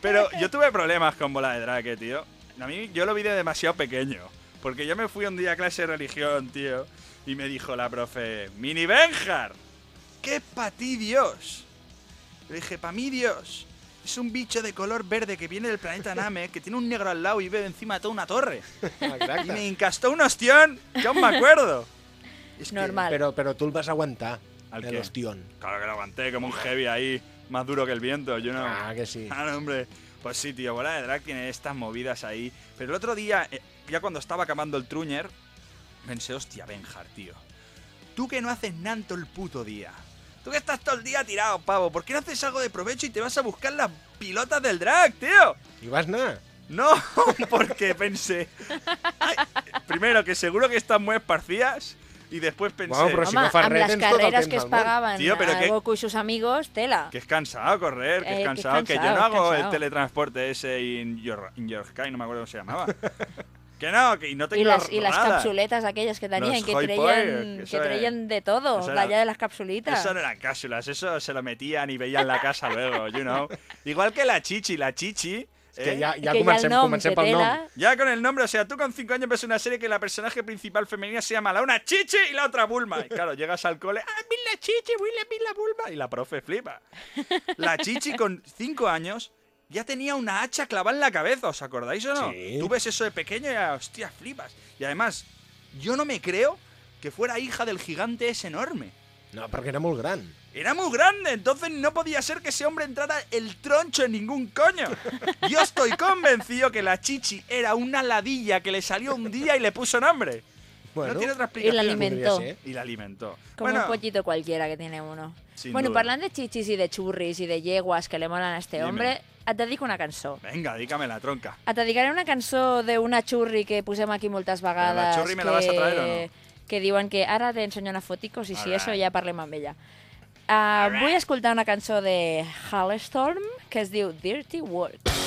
[SPEAKER 5] Pero yo tuve problemas con bola de drake, tío. A mí yo lo vi de demasiado pequeño. Porque yo me fui un día a clase de religión, tío. Y me dijo la profe, Mini Benjar, ¿qué pa' ti Dios? Le dije, pa' mí Dios. Es un bicho de color verde que viene del planeta (laughs) Namek, que tiene un negro al lado y vive encima de toda una torre. (laughs) Y me encastó un ostión, que aún me acuerdo. Es que-
[SPEAKER 3] Normal.
[SPEAKER 2] Però, però tu el vas aguantar,
[SPEAKER 5] ¿Al
[SPEAKER 2] el
[SPEAKER 5] qué?
[SPEAKER 2] ostión.
[SPEAKER 5] Claro que lo aguanté como un heavy ahí, más duro que el viento, yo no.
[SPEAKER 2] Ah, que sí.
[SPEAKER 5] Ah, no, hombre. Pues sí, tío, Bola de Drag tiene estas movidas ahí. Pero el otro día, eh, ya cuando estaba acabando el truñer, pensé, hostia, Benjar, tío. Tú que no haces nanto el puto día. Tú que estás todo el día tirado, pavo. ¿Por qué no haces algo de provecho y te vas a buscar las pilotas del drag, tío?
[SPEAKER 2] I vas anar?
[SPEAKER 5] No, (laughs) porque pensé. ay, primero, que seguro que están muy esparcidas. Y después pensé.
[SPEAKER 2] Bueno, però si
[SPEAKER 3] Home,
[SPEAKER 2] no
[SPEAKER 3] amb
[SPEAKER 2] res,
[SPEAKER 3] les
[SPEAKER 2] el temps
[SPEAKER 3] que es pagaven
[SPEAKER 5] Tío, pero
[SPEAKER 3] a
[SPEAKER 5] que-
[SPEAKER 3] Goku y sus amigos, tela.
[SPEAKER 5] Que es cansado correr, que
[SPEAKER 3] Eh,
[SPEAKER 5] es
[SPEAKER 3] que es
[SPEAKER 5] cansado, que, yo
[SPEAKER 3] cansado,
[SPEAKER 5] no hago el
[SPEAKER 3] cansado.
[SPEAKER 5] teletransporte ese in your, in your sky, no me acuerdo cómo se llamaba. (laughs) que no, que y no tengo
[SPEAKER 3] Y las, y las capsuletas aquellas que tenían,
[SPEAKER 5] Los
[SPEAKER 3] que traían,
[SPEAKER 5] poi, que
[SPEAKER 3] traían de todo, la
[SPEAKER 5] era-
[SPEAKER 3] ya de las capsulitas.
[SPEAKER 5] Eso no eran cápsulas, eso se lo metían y veían la casa luego, you know. (laughs) Igual que la chichi, la chichi.
[SPEAKER 2] És que
[SPEAKER 5] eh,
[SPEAKER 2] ja, ja
[SPEAKER 3] que
[SPEAKER 2] comencem,
[SPEAKER 3] ja el nom
[SPEAKER 2] comencem pel nom.
[SPEAKER 5] con el nombre, o sea, tú con 5 años ves una serie que la personaje principal femenina se llama la una chichi y la otra Bulma. Y claro, llegas al cole, ¡ah, vi la chichi, la, vi la Bulma! Y la profe flipa. La chichi con 5 años ya tenía una hacha clavada en la cabeza, ¿os acordáis o no?
[SPEAKER 2] Sí.
[SPEAKER 5] Tú ves eso de pequeño y, ah, hostia, flipas. Y además, yo no me creo que fuera hija del gigante ese enorme.
[SPEAKER 2] No, perquè era molt gran.
[SPEAKER 5] Era muy grande, entonces no podía ser que ese hombre entrara el troncho en ningún coño. Yo estoy convencido que la chichi era una ladilla que le salió un día y le puso nombre.
[SPEAKER 2] Bueno,
[SPEAKER 5] no tiene otra
[SPEAKER 3] y la
[SPEAKER 5] explicación.
[SPEAKER 3] alimentó.
[SPEAKER 5] Y la alimentó.
[SPEAKER 3] Como
[SPEAKER 5] bueno,
[SPEAKER 3] un pollito cualquiera que tiene uno. Bueno,
[SPEAKER 5] duda.
[SPEAKER 3] parlant de chichis y de churris y de yeguas que le molan a este
[SPEAKER 5] Dime.
[SPEAKER 3] Et dedico una cançó.
[SPEAKER 5] venga, dígame la tronca.
[SPEAKER 3] Et dedicaré una cançó d'una xurri que posem aquí moltes vegades.
[SPEAKER 5] xurri me
[SPEAKER 3] que,
[SPEAKER 5] la vas a traer o no?
[SPEAKER 3] Que diuen que ara t'ensenyo una fotico, sí, sí, això ja parlem amb ella. Uh, vull escoltar una cançó de Halestorm que es diu Dirty Work.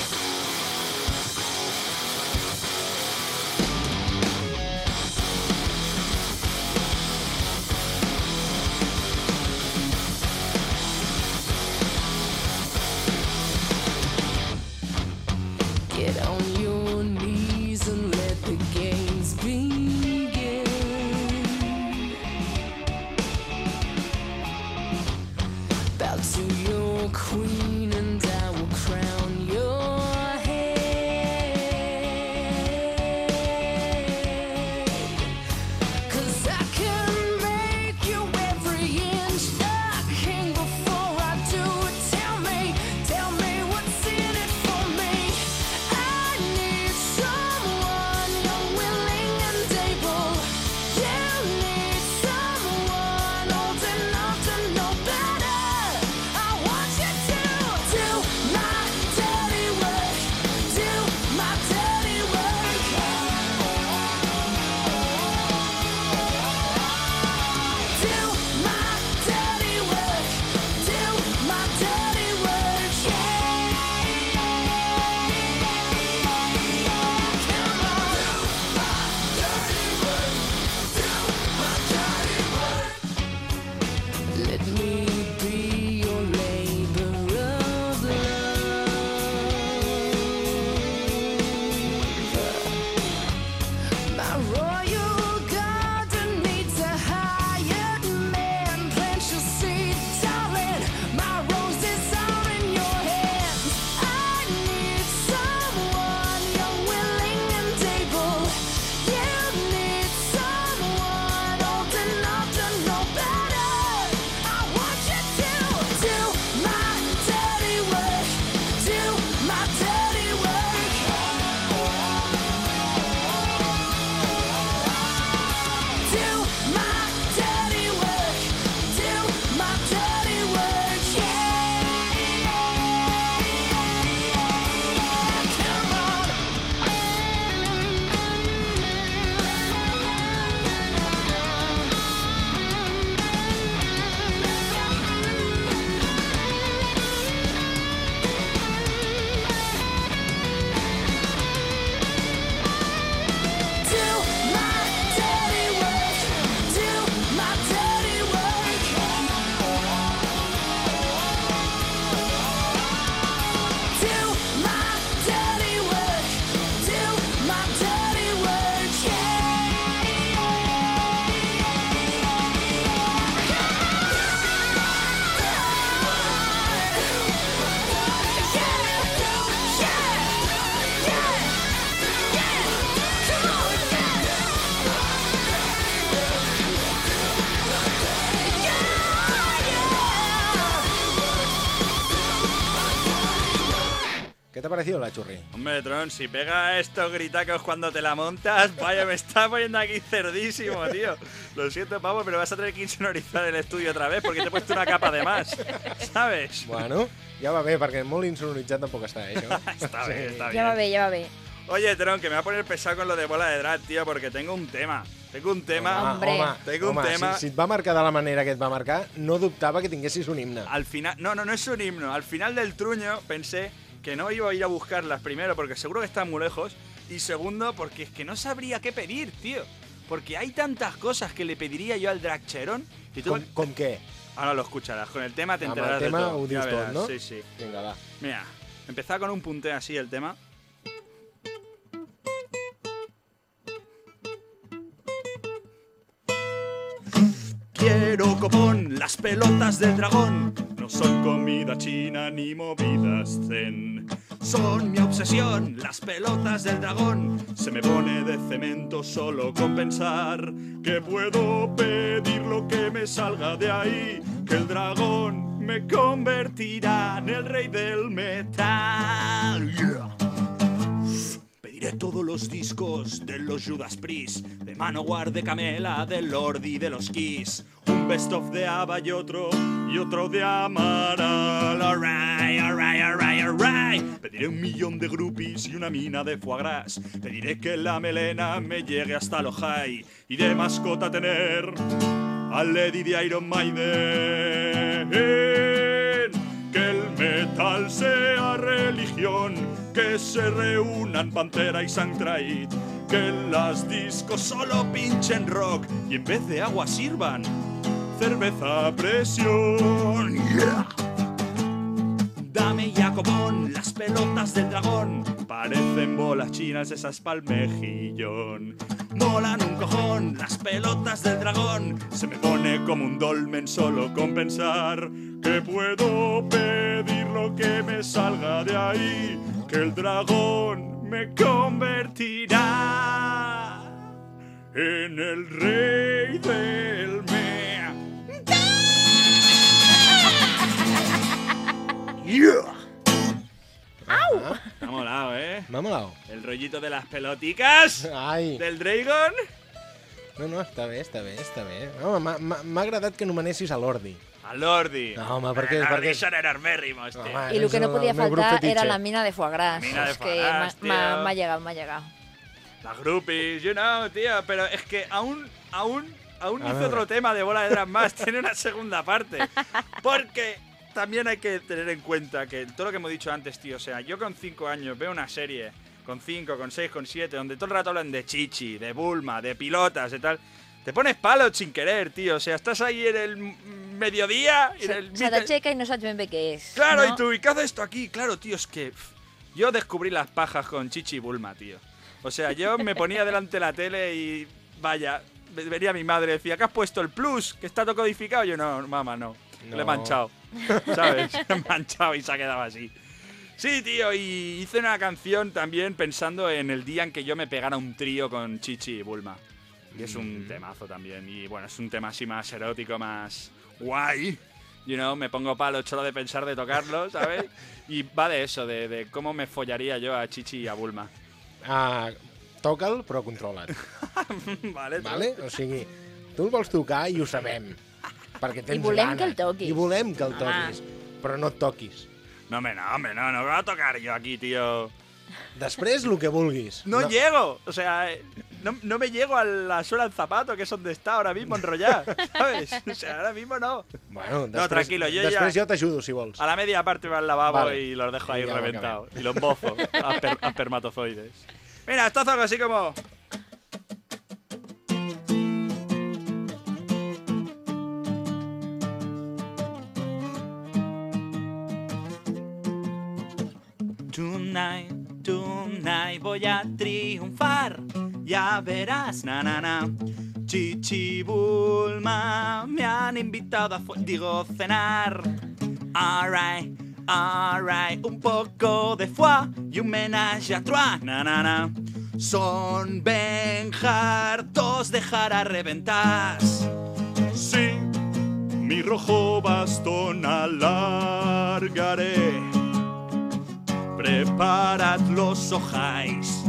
[SPEAKER 2] Ha parecido la churri?
[SPEAKER 5] Hombre, Tron, si pega estos gritacos cuando te la montas, vaya, me está poniendo aquí cerdísimo, tío. Lo siento, pavo, pero vas a tener que insonorizar el estudio otra vez porque te he puesto una capa de más, ¿sabes?
[SPEAKER 2] Bueno, ja va bé, perquè molt insonoritzat tampoc està, eh, això.
[SPEAKER 5] Está bien, está bien.
[SPEAKER 3] Ya va bé, ya va bé.
[SPEAKER 5] Oye, Tron, que me va a poner pesado con lo de bola de drag, tío, porque tengo un tema. Tengo un tema.
[SPEAKER 3] Hombre.
[SPEAKER 2] home,
[SPEAKER 5] Tengo un
[SPEAKER 2] home,
[SPEAKER 5] tema.
[SPEAKER 2] Si, si et va marcar de la manera que et va marcar, no dubtava que tinguessis un himne.
[SPEAKER 5] Al final, no, no, no es un himno. Al final del truño pensé que no iba a ir a buscarlas primero porque seguro que están muy lejos y segundo porque es que no sabría qué pedir, tío. Porque hay tantas cosas que le pediría yo al Dragcheron. Y tú...
[SPEAKER 2] Com què?
[SPEAKER 5] Ahora lo escucharás. Con el tema te enterarás
[SPEAKER 2] el tema
[SPEAKER 5] de todo. verás,
[SPEAKER 2] no?
[SPEAKER 5] Sí, sí.
[SPEAKER 2] Vinga, va.
[SPEAKER 5] Mira, empezaba con un punteo así el tema. Quiero copón, las pelotas del dragón. No son comida china ni movidas zen. Son mi obsesión, las pelotas del dragón. Se me pone de cemento solo con pensar que puedo pedir lo que me salga de ahí. Que el dragón me convertirá en el rey del metal. Yeah. Pediré todos los discos de los Judas Priest, de Manowar, de Camela, de Lordi, de los Kiss. Un best of de ABBA y otro, y otro de Amaral. Alright, alright, alright, alright. Pediré un millón de groupies y una mina de foie gras. Pediré que la melena me llegue hasta lo high. Y de mascota tener al Lady de Iron Maiden. Que el metal sea religión, que se reúnan Pantera y Sanctraid, que las discos solo pinchen rock y en vez de agua sirvan cerveza a presión. Yeah. Dame Jacobón, las pelotas del dragón. Parecen bolas chinas esas pa'l mejillón. Molan un cojón, las pelotas del dragón. Se me pone como un dolmen solo con pensar que puedo pedir lo que me salga de ahí. Que el dragón me convertirá en el rey del me. Yeah. Está molado, ¿eh?
[SPEAKER 2] M'ha molat.
[SPEAKER 5] El rollito de las peloticas
[SPEAKER 2] Ai,
[SPEAKER 5] del Dragon.
[SPEAKER 2] no, no, està bé, està bé, està bé. Home, m'ha- agradat que nomenessis a l'Ordi.
[SPEAKER 5] Al Lordi.
[SPEAKER 2] No, home, perquè-
[SPEAKER 5] El Lordi
[SPEAKER 2] perquè-
[SPEAKER 5] son enormérrimos, tío.
[SPEAKER 2] Home,
[SPEAKER 3] Y lo
[SPEAKER 2] és
[SPEAKER 3] que no
[SPEAKER 2] el grup
[SPEAKER 3] faltar era la mina de foie gras.
[SPEAKER 5] Mina de foie
[SPEAKER 3] que
[SPEAKER 5] gras,
[SPEAKER 3] me, me ha-
[SPEAKER 5] tío.
[SPEAKER 3] me ha llegado, me ha llegado.
[SPEAKER 5] Las groupies, you know, tío. Pero es que aún, aún, aún
[SPEAKER 2] A
[SPEAKER 5] hizo otro tema de bola de drag más. (laughs) Tiene una segunda parte. Porque también hay que tener en cuenta que todo lo que hemos dicho antes, tío. O sea, yo con 5 años veo una serie con 5, con 6, con 7, donde todo el rato hablan de chichi, de Bulma, de pilotas y tal. Te pones palo sin querer, tío. O sea, estás ahí en el mediodía. y en el
[SPEAKER 3] Se, se
[SPEAKER 5] mitad-
[SPEAKER 3] t'aixeca y no saps ben bé què és.
[SPEAKER 5] Claro,
[SPEAKER 3] no?
[SPEAKER 5] y tú, ¿y qué hace esto aquí? Claro, tío, es que pf, yo descubrí las pajas con Chichi y Bulma, tío. O sea, yo me ponía delante de la tele y vaya, ve- venía mi madre y decía, ¿qué has puesto el plus? ¿Que está todo codificado? Yo, no, mamá, no. Le he
[SPEAKER 2] No.
[SPEAKER 5] manchado. (laughs) ¿Sabes? Le he manchado y se ha quedado así. Sí, tío, y hice una canción también pensando en el día en que yo me pegara un trío con Chichi y Bulma. Y es un temazo también. Y bueno, es un tema así más erótico, más guay. You know, me pongo palo solo de pensar de tocarlo, (laughs) ¿sabes? Y va de eso, de, de cómo me follaría yo a Chichi y a Bulma.
[SPEAKER 2] Ah, toca'l, però controla't. (laughs)
[SPEAKER 5] vale.
[SPEAKER 2] Vale? O sigui, tu el vols tocar i ho sabem. Perquè tens
[SPEAKER 3] volem
[SPEAKER 2] gana.
[SPEAKER 3] que el toquis.
[SPEAKER 2] I volem que el
[SPEAKER 3] Ah.
[SPEAKER 2] toquis. Però no et toquis.
[SPEAKER 5] No, hombre, no, hombre, no, no voy a tocar yo aquí, tío.
[SPEAKER 2] Després, el que vulguis.
[SPEAKER 5] No, llego, o sea, eh, no, no me llego a la suela del zapato, que es donde está ahora mismo enrollado, (laughs) ¿sabes? O sea, ahora mismo no.
[SPEAKER 2] Bueno, després,
[SPEAKER 5] tranquilo, yo ya-
[SPEAKER 2] després jo t'ajudo, si vols.
[SPEAKER 5] A la media parte va al lavabo
[SPEAKER 2] Vale.
[SPEAKER 5] y los dejo ahí reventados. Y los bozo a, esper- a espermatozoides. Mira, esto es algo así como... Tonight, tonight voy a triunfar, ya verás, na na na. Chichi Bulma me han invitado a digo cenar. Alright, alright, un poco de foie y un menage à trois, na na na. Son benjartos dejar a reventar. Sí, mi rojo bastón alargaré Preparad los ojáis.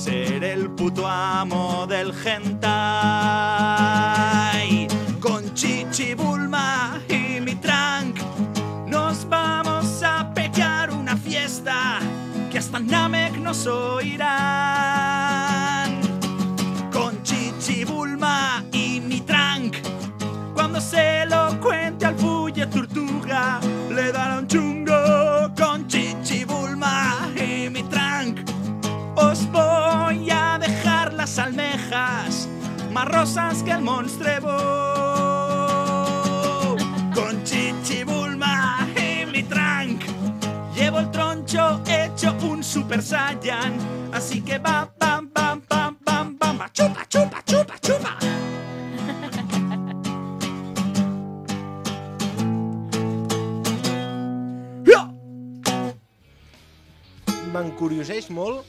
[SPEAKER 5] Ser el puto amo del hentai. Con Chichi Bulma y mi. Nos vamos a pegar una fiesta que hasta Namek nos oirán. Con Chichi Bulma y mi. Cuando se lo cuente al Fuye Tortuga, le darán chungo más rosas que el monstruo. Con Chichi Bulma y mi trank. Llevo el troncho hecho un super saiyan. Así que va, bam, bam, bam, bam, bam, ba, chupa, chupa, chupa, chupa.
[SPEAKER 2] M'encurioseix molt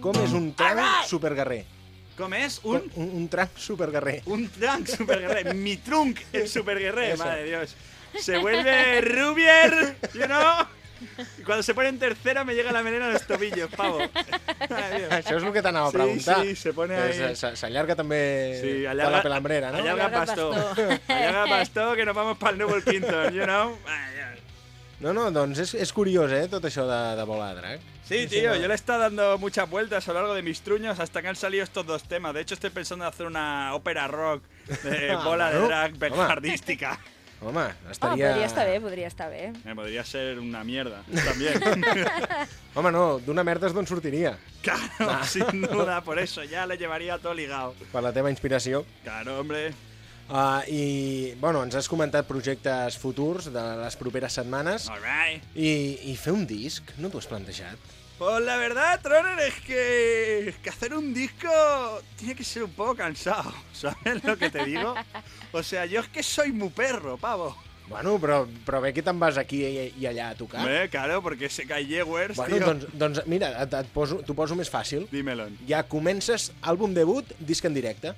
[SPEAKER 2] com és un tranc superguerrer.
[SPEAKER 5] Com és
[SPEAKER 2] Un,
[SPEAKER 5] un,
[SPEAKER 2] un, tranc superguerrer.
[SPEAKER 5] un trunk superguerrer? (laughs) Mi trunk es superguerrer,
[SPEAKER 2] Eso.
[SPEAKER 5] madre de Dios. Se vuelve Rubier, you know? Y cuando se pone en tercera me llega la melena a los tobillos, pavo.
[SPEAKER 2] Això és el que t'anava a preguntar.
[SPEAKER 5] sí, se pone ahí.
[SPEAKER 2] S'allarga també
[SPEAKER 5] Sí, allarga-
[SPEAKER 2] la pelambrera, no?
[SPEAKER 5] Allarga pastó. Allarga pastó (laughs) que nos vamos para el Newell Quinton, you know?
[SPEAKER 2] No, no, doncs és, és curiós, eh, tot això de, de bola de drac.
[SPEAKER 5] Sí, tío, yo le he estado dando muchas vueltas a lo largo de mis truños hasta que han salido estos dos temas. De hecho, estoy pensando en hacer una ópera rock de (laughs)
[SPEAKER 2] Ah,
[SPEAKER 5] bola de drag
[SPEAKER 2] Home.
[SPEAKER 5] bernardística. (laughs)
[SPEAKER 2] Home,
[SPEAKER 3] Ah,
[SPEAKER 2] estaria...
[SPEAKER 3] podria estar bé, podria estar bé.
[SPEAKER 5] Me podría ser una mierda (laughs) también.
[SPEAKER 2] Home, no, d'una merda és d'on sortiria,
[SPEAKER 5] claro, sin duda, por eso ya le llevaría todo ligado.
[SPEAKER 2] per la teva inspiració.
[SPEAKER 5] Claro, hombre.
[SPEAKER 2] Uh, I, bueno, ens has comentat projectes futurs de les properes setmanes
[SPEAKER 5] All right.
[SPEAKER 2] i, i fer un disc, no t'ho has plantejat?
[SPEAKER 5] Pues la verdad, Troner, es que, que hacer un disco tiene que ser un poco cansado, (laughs) ¿sabes lo que te digo? O sea, yo es que soy muy perro, pavo.
[SPEAKER 2] Bueno, però, però bé que te'n vas aquí i, i allà a tocar.
[SPEAKER 5] Hombre, claro, porque se cae Jewers,
[SPEAKER 2] bueno,
[SPEAKER 5] tío.
[SPEAKER 2] doncs, doncs mira, et, et poso, t'ho poso més fàcil.
[SPEAKER 5] Dímelo.
[SPEAKER 2] Ja comences àlbum debut, disc en directe.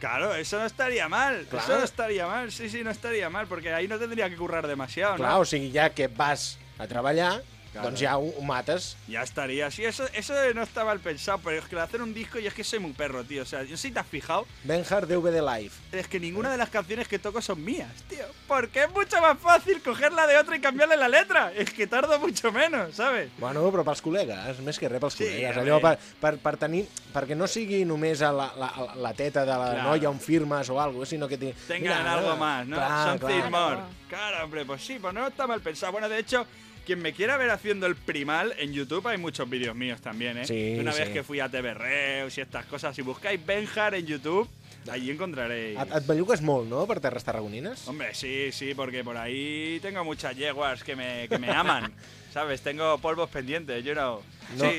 [SPEAKER 5] Claro, eso no estaría mal.
[SPEAKER 2] Claro.
[SPEAKER 5] Eso no estaría mal. Sí, sí, no estaría mal, porque ahí no tendría que currar demasiado,
[SPEAKER 2] Clar,
[SPEAKER 5] ¿no?
[SPEAKER 2] o sigui, ja que vas a treballar,
[SPEAKER 5] Claro.
[SPEAKER 2] doncs ja ho, ho mates.
[SPEAKER 5] Ya estaría. Sí, eso, eso no está mal pensado, pero es que hacer un disco y es que soy muy perro, tío. O sea, yo si te has fijado,
[SPEAKER 2] Benhard DVD Live.
[SPEAKER 5] es que ninguna de las canciones que toco son mías, tío. Porque es mucho más fácil cogerla de otra y cambiarle la letra. Es que tardo mucho menos, ¿sabes?
[SPEAKER 2] Bueno, però pels col·legues, més que res pels
[SPEAKER 5] Sí,
[SPEAKER 2] col·legues. Allò per, per, per tenir... Perquè no sigui només a la, la, la teta de la
[SPEAKER 5] Claro.
[SPEAKER 2] noia on firmes o algo, sinó que...
[SPEAKER 5] Tengan
[SPEAKER 2] Mira,
[SPEAKER 5] algo
[SPEAKER 2] eh,
[SPEAKER 5] más, ¿no?
[SPEAKER 2] Clar,
[SPEAKER 5] Something
[SPEAKER 2] clar.
[SPEAKER 5] more. Claro, hombre, pues sí, pues no está mal pensado. Bueno, de hecho, quien me quiera ver haciendo el primal en YouTube, hay muchos vídeos míos también, ¿eh?
[SPEAKER 2] Sí,
[SPEAKER 5] Una vez que fui a TV Reus y estas cosas, si buscáis Benjar en YouTube, allí encontraréis.
[SPEAKER 2] Et, et bellugues molt, no?, per terres tarragonines?
[SPEAKER 5] Hombre, sí, sí, porque por ahí tengo muchas yeguas que me, que me aman. (laughs) ¿Sabes? Tengo polvos pendientes, you know.
[SPEAKER 2] No.
[SPEAKER 5] Sí,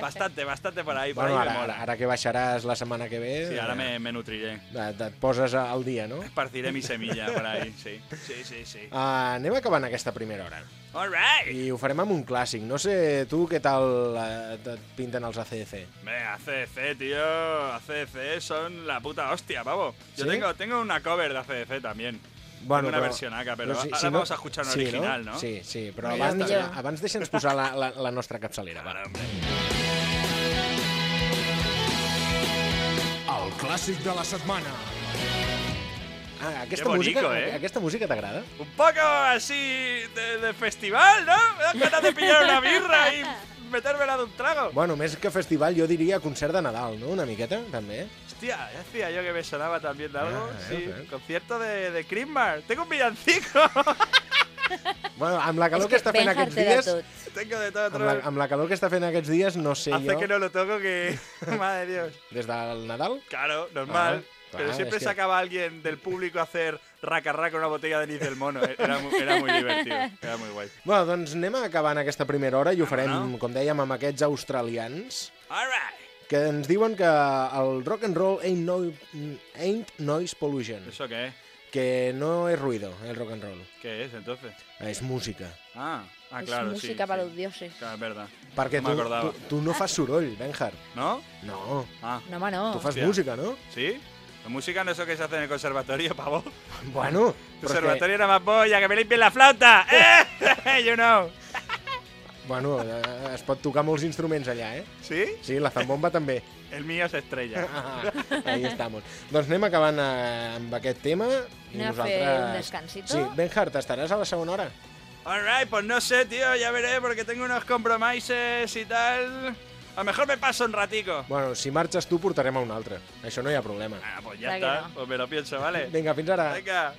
[SPEAKER 5] bastante, bastante por ahí, por
[SPEAKER 2] Bueno,
[SPEAKER 5] ahí me
[SPEAKER 2] ara,
[SPEAKER 5] mola.
[SPEAKER 2] ara, ara que baixaràs la setmana que ve...
[SPEAKER 5] Sí, ahora
[SPEAKER 2] eh,
[SPEAKER 5] me, me nutriré.
[SPEAKER 2] Et, et poses al dia, no?
[SPEAKER 5] Esparciré mi semilla (laughs) por ahí, sí. Sí, sí, sí.
[SPEAKER 2] Uh, anem acabant aquesta primera hora.
[SPEAKER 5] All right.
[SPEAKER 2] I ho farem amb un clàssic. No sé tu què tal eh, et pinten els ACDC.
[SPEAKER 5] Ve, ACDC, tío. ACDC son la puta hostia, pavo. Yo
[SPEAKER 2] ¿Sí?
[SPEAKER 5] tengo, tengo una cover de ACDC también.
[SPEAKER 2] Bueno,
[SPEAKER 5] una
[SPEAKER 2] però-
[SPEAKER 5] versión acá, pero
[SPEAKER 2] però
[SPEAKER 5] ahora vamos a escuchar una
[SPEAKER 2] sí,
[SPEAKER 5] original, ¿no?
[SPEAKER 2] Sí, sí, però
[SPEAKER 3] Millor,
[SPEAKER 2] abans,
[SPEAKER 3] millor.
[SPEAKER 2] abans deixa'ns posar la, la, la nostra capçalera. Va.
[SPEAKER 8] El clàssic de la setmana.
[SPEAKER 2] Ah, aquesta
[SPEAKER 5] Qué bonito,
[SPEAKER 2] música,
[SPEAKER 5] eh?
[SPEAKER 2] aquesta música t'agrada?
[SPEAKER 5] Un poco así de, de festival, ¿no? Me de pillar una birra y metérmela de un trago.
[SPEAKER 2] Bueno, més que festival, jo diria concert de Nadal, no? Una miqueta, també.
[SPEAKER 5] Hostia, ya decía yo que me sonaba también de algo.
[SPEAKER 2] Ah,
[SPEAKER 5] sí,
[SPEAKER 2] eh, eh.
[SPEAKER 5] concierto de, de Creambar. Tengo un villancico. (laughs)
[SPEAKER 2] Bueno, amb la calor
[SPEAKER 3] És
[SPEAKER 2] que, està fent aquests
[SPEAKER 3] de
[SPEAKER 2] dies...
[SPEAKER 3] tot.
[SPEAKER 5] Tengo de todo.
[SPEAKER 2] Amb la, amb la calor que està fent aquests dies, no sé
[SPEAKER 5] Hace
[SPEAKER 2] jo...
[SPEAKER 5] que no lo toco que... (laughs) Madre de Dios.
[SPEAKER 2] Des del Nadal?
[SPEAKER 5] Claro, normal.
[SPEAKER 2] Ah,
[SPEAKER 5] Pero siempre
[SPEAKER 2] es que-
[SPEAKER 5] sacaba alguien del público a hacer raca con una botella de anís del mono. Era muy, era muy divertido. Era muy guay.
[SPEAKER 2] Bueno, doncs anem acabant aquesta primera hora i ho farem,
[SPEAKER 5] no?
[SPEAKER 2] com dèiem, amb aquests australians
[SPEAKER 5] All right.
[SPEAKER 2] que ens diuen que el rock and roll ain't, no, ain't noise pollution,
[SPEAKER 5] ¿Eso qué es?
[SPEAKER 2] que no és ruido, el rock and roll,
[SPEAKER 5] ¿Qué es entonces?
[SPEAKER 2] és música.
[SPEAKER 5] Ah, ah
[SPEAKER 3] És
[SPEAKER 5] claro,
[SPEAKER 3] música
[SPEAKER 5] sí.
[SPEAKER 3] per
[SPEAKER 5] sí.
[SPEAKER 3] los dioses.
[SPEAKER 5] Claro, es verdad.
[SPEAKER 2] Perquè
[SPEAKER 5] No
[SPEAKER 2] tu, tu, tu no fas soroll, Benhard.
[SPEAKER 5] ¿No?
[SPEAKER 2] No,
[SPEAKER 5] Ah,
[SPEAKER 3] No, home, no.
[SPEAKER 2] tu fas
[SPEAKER 5] Hòstia.
[SPEAKER 2] música, no?
[SPEAKER 5] ¿sí? La música no es eso que se hace en el conservatorio, (laughs) pavo.
[SPEAKER 2] Bueno, que,
[SPEAKER 5] Conservatorio era más polla, que me limpien la flauta. ¡Eh! (laughs) you know. (laughs)
[SPEAKER 2] Bueno, eh, es pot tocar molts instruments allà, eh?
[SPEAKER 4] ¿Sí?
[SPEAKER 2] Sí, la zambomba també.
[SPEAKER 4] El mío es estrella.
[SPEAKER 2] Ah, ahí estamos. Doncs anem acabant eh, amb aquest tema. I
[SPEAKER 3] Anem a fer
[SPEAKER 2] nosaltres...
[SPEAKER 3] un descansito?
[SPEAKER 2] Sí, Ben Hart, estaràs a la segona hora?
[SPEAKER 4] Alright, pues no sé, tío, ya veré porque tengo unos compromisos y tal. A lo mejor me paso un ratico.
[SPEAKER 2] Bueno, si marxes tu, portarem a un altre. Això no hi ha problema.
[SPEAKER 4] Ah, pues
[SPEAKER 3] que
[SPEAKER 4] está,
[SPEAKER 3] no.
[SPEAKER 4] pues me lo pienso, ¿vale?
[SPEAKER 2] Vinga, fins ara.
[SPEAKER 4] Venga.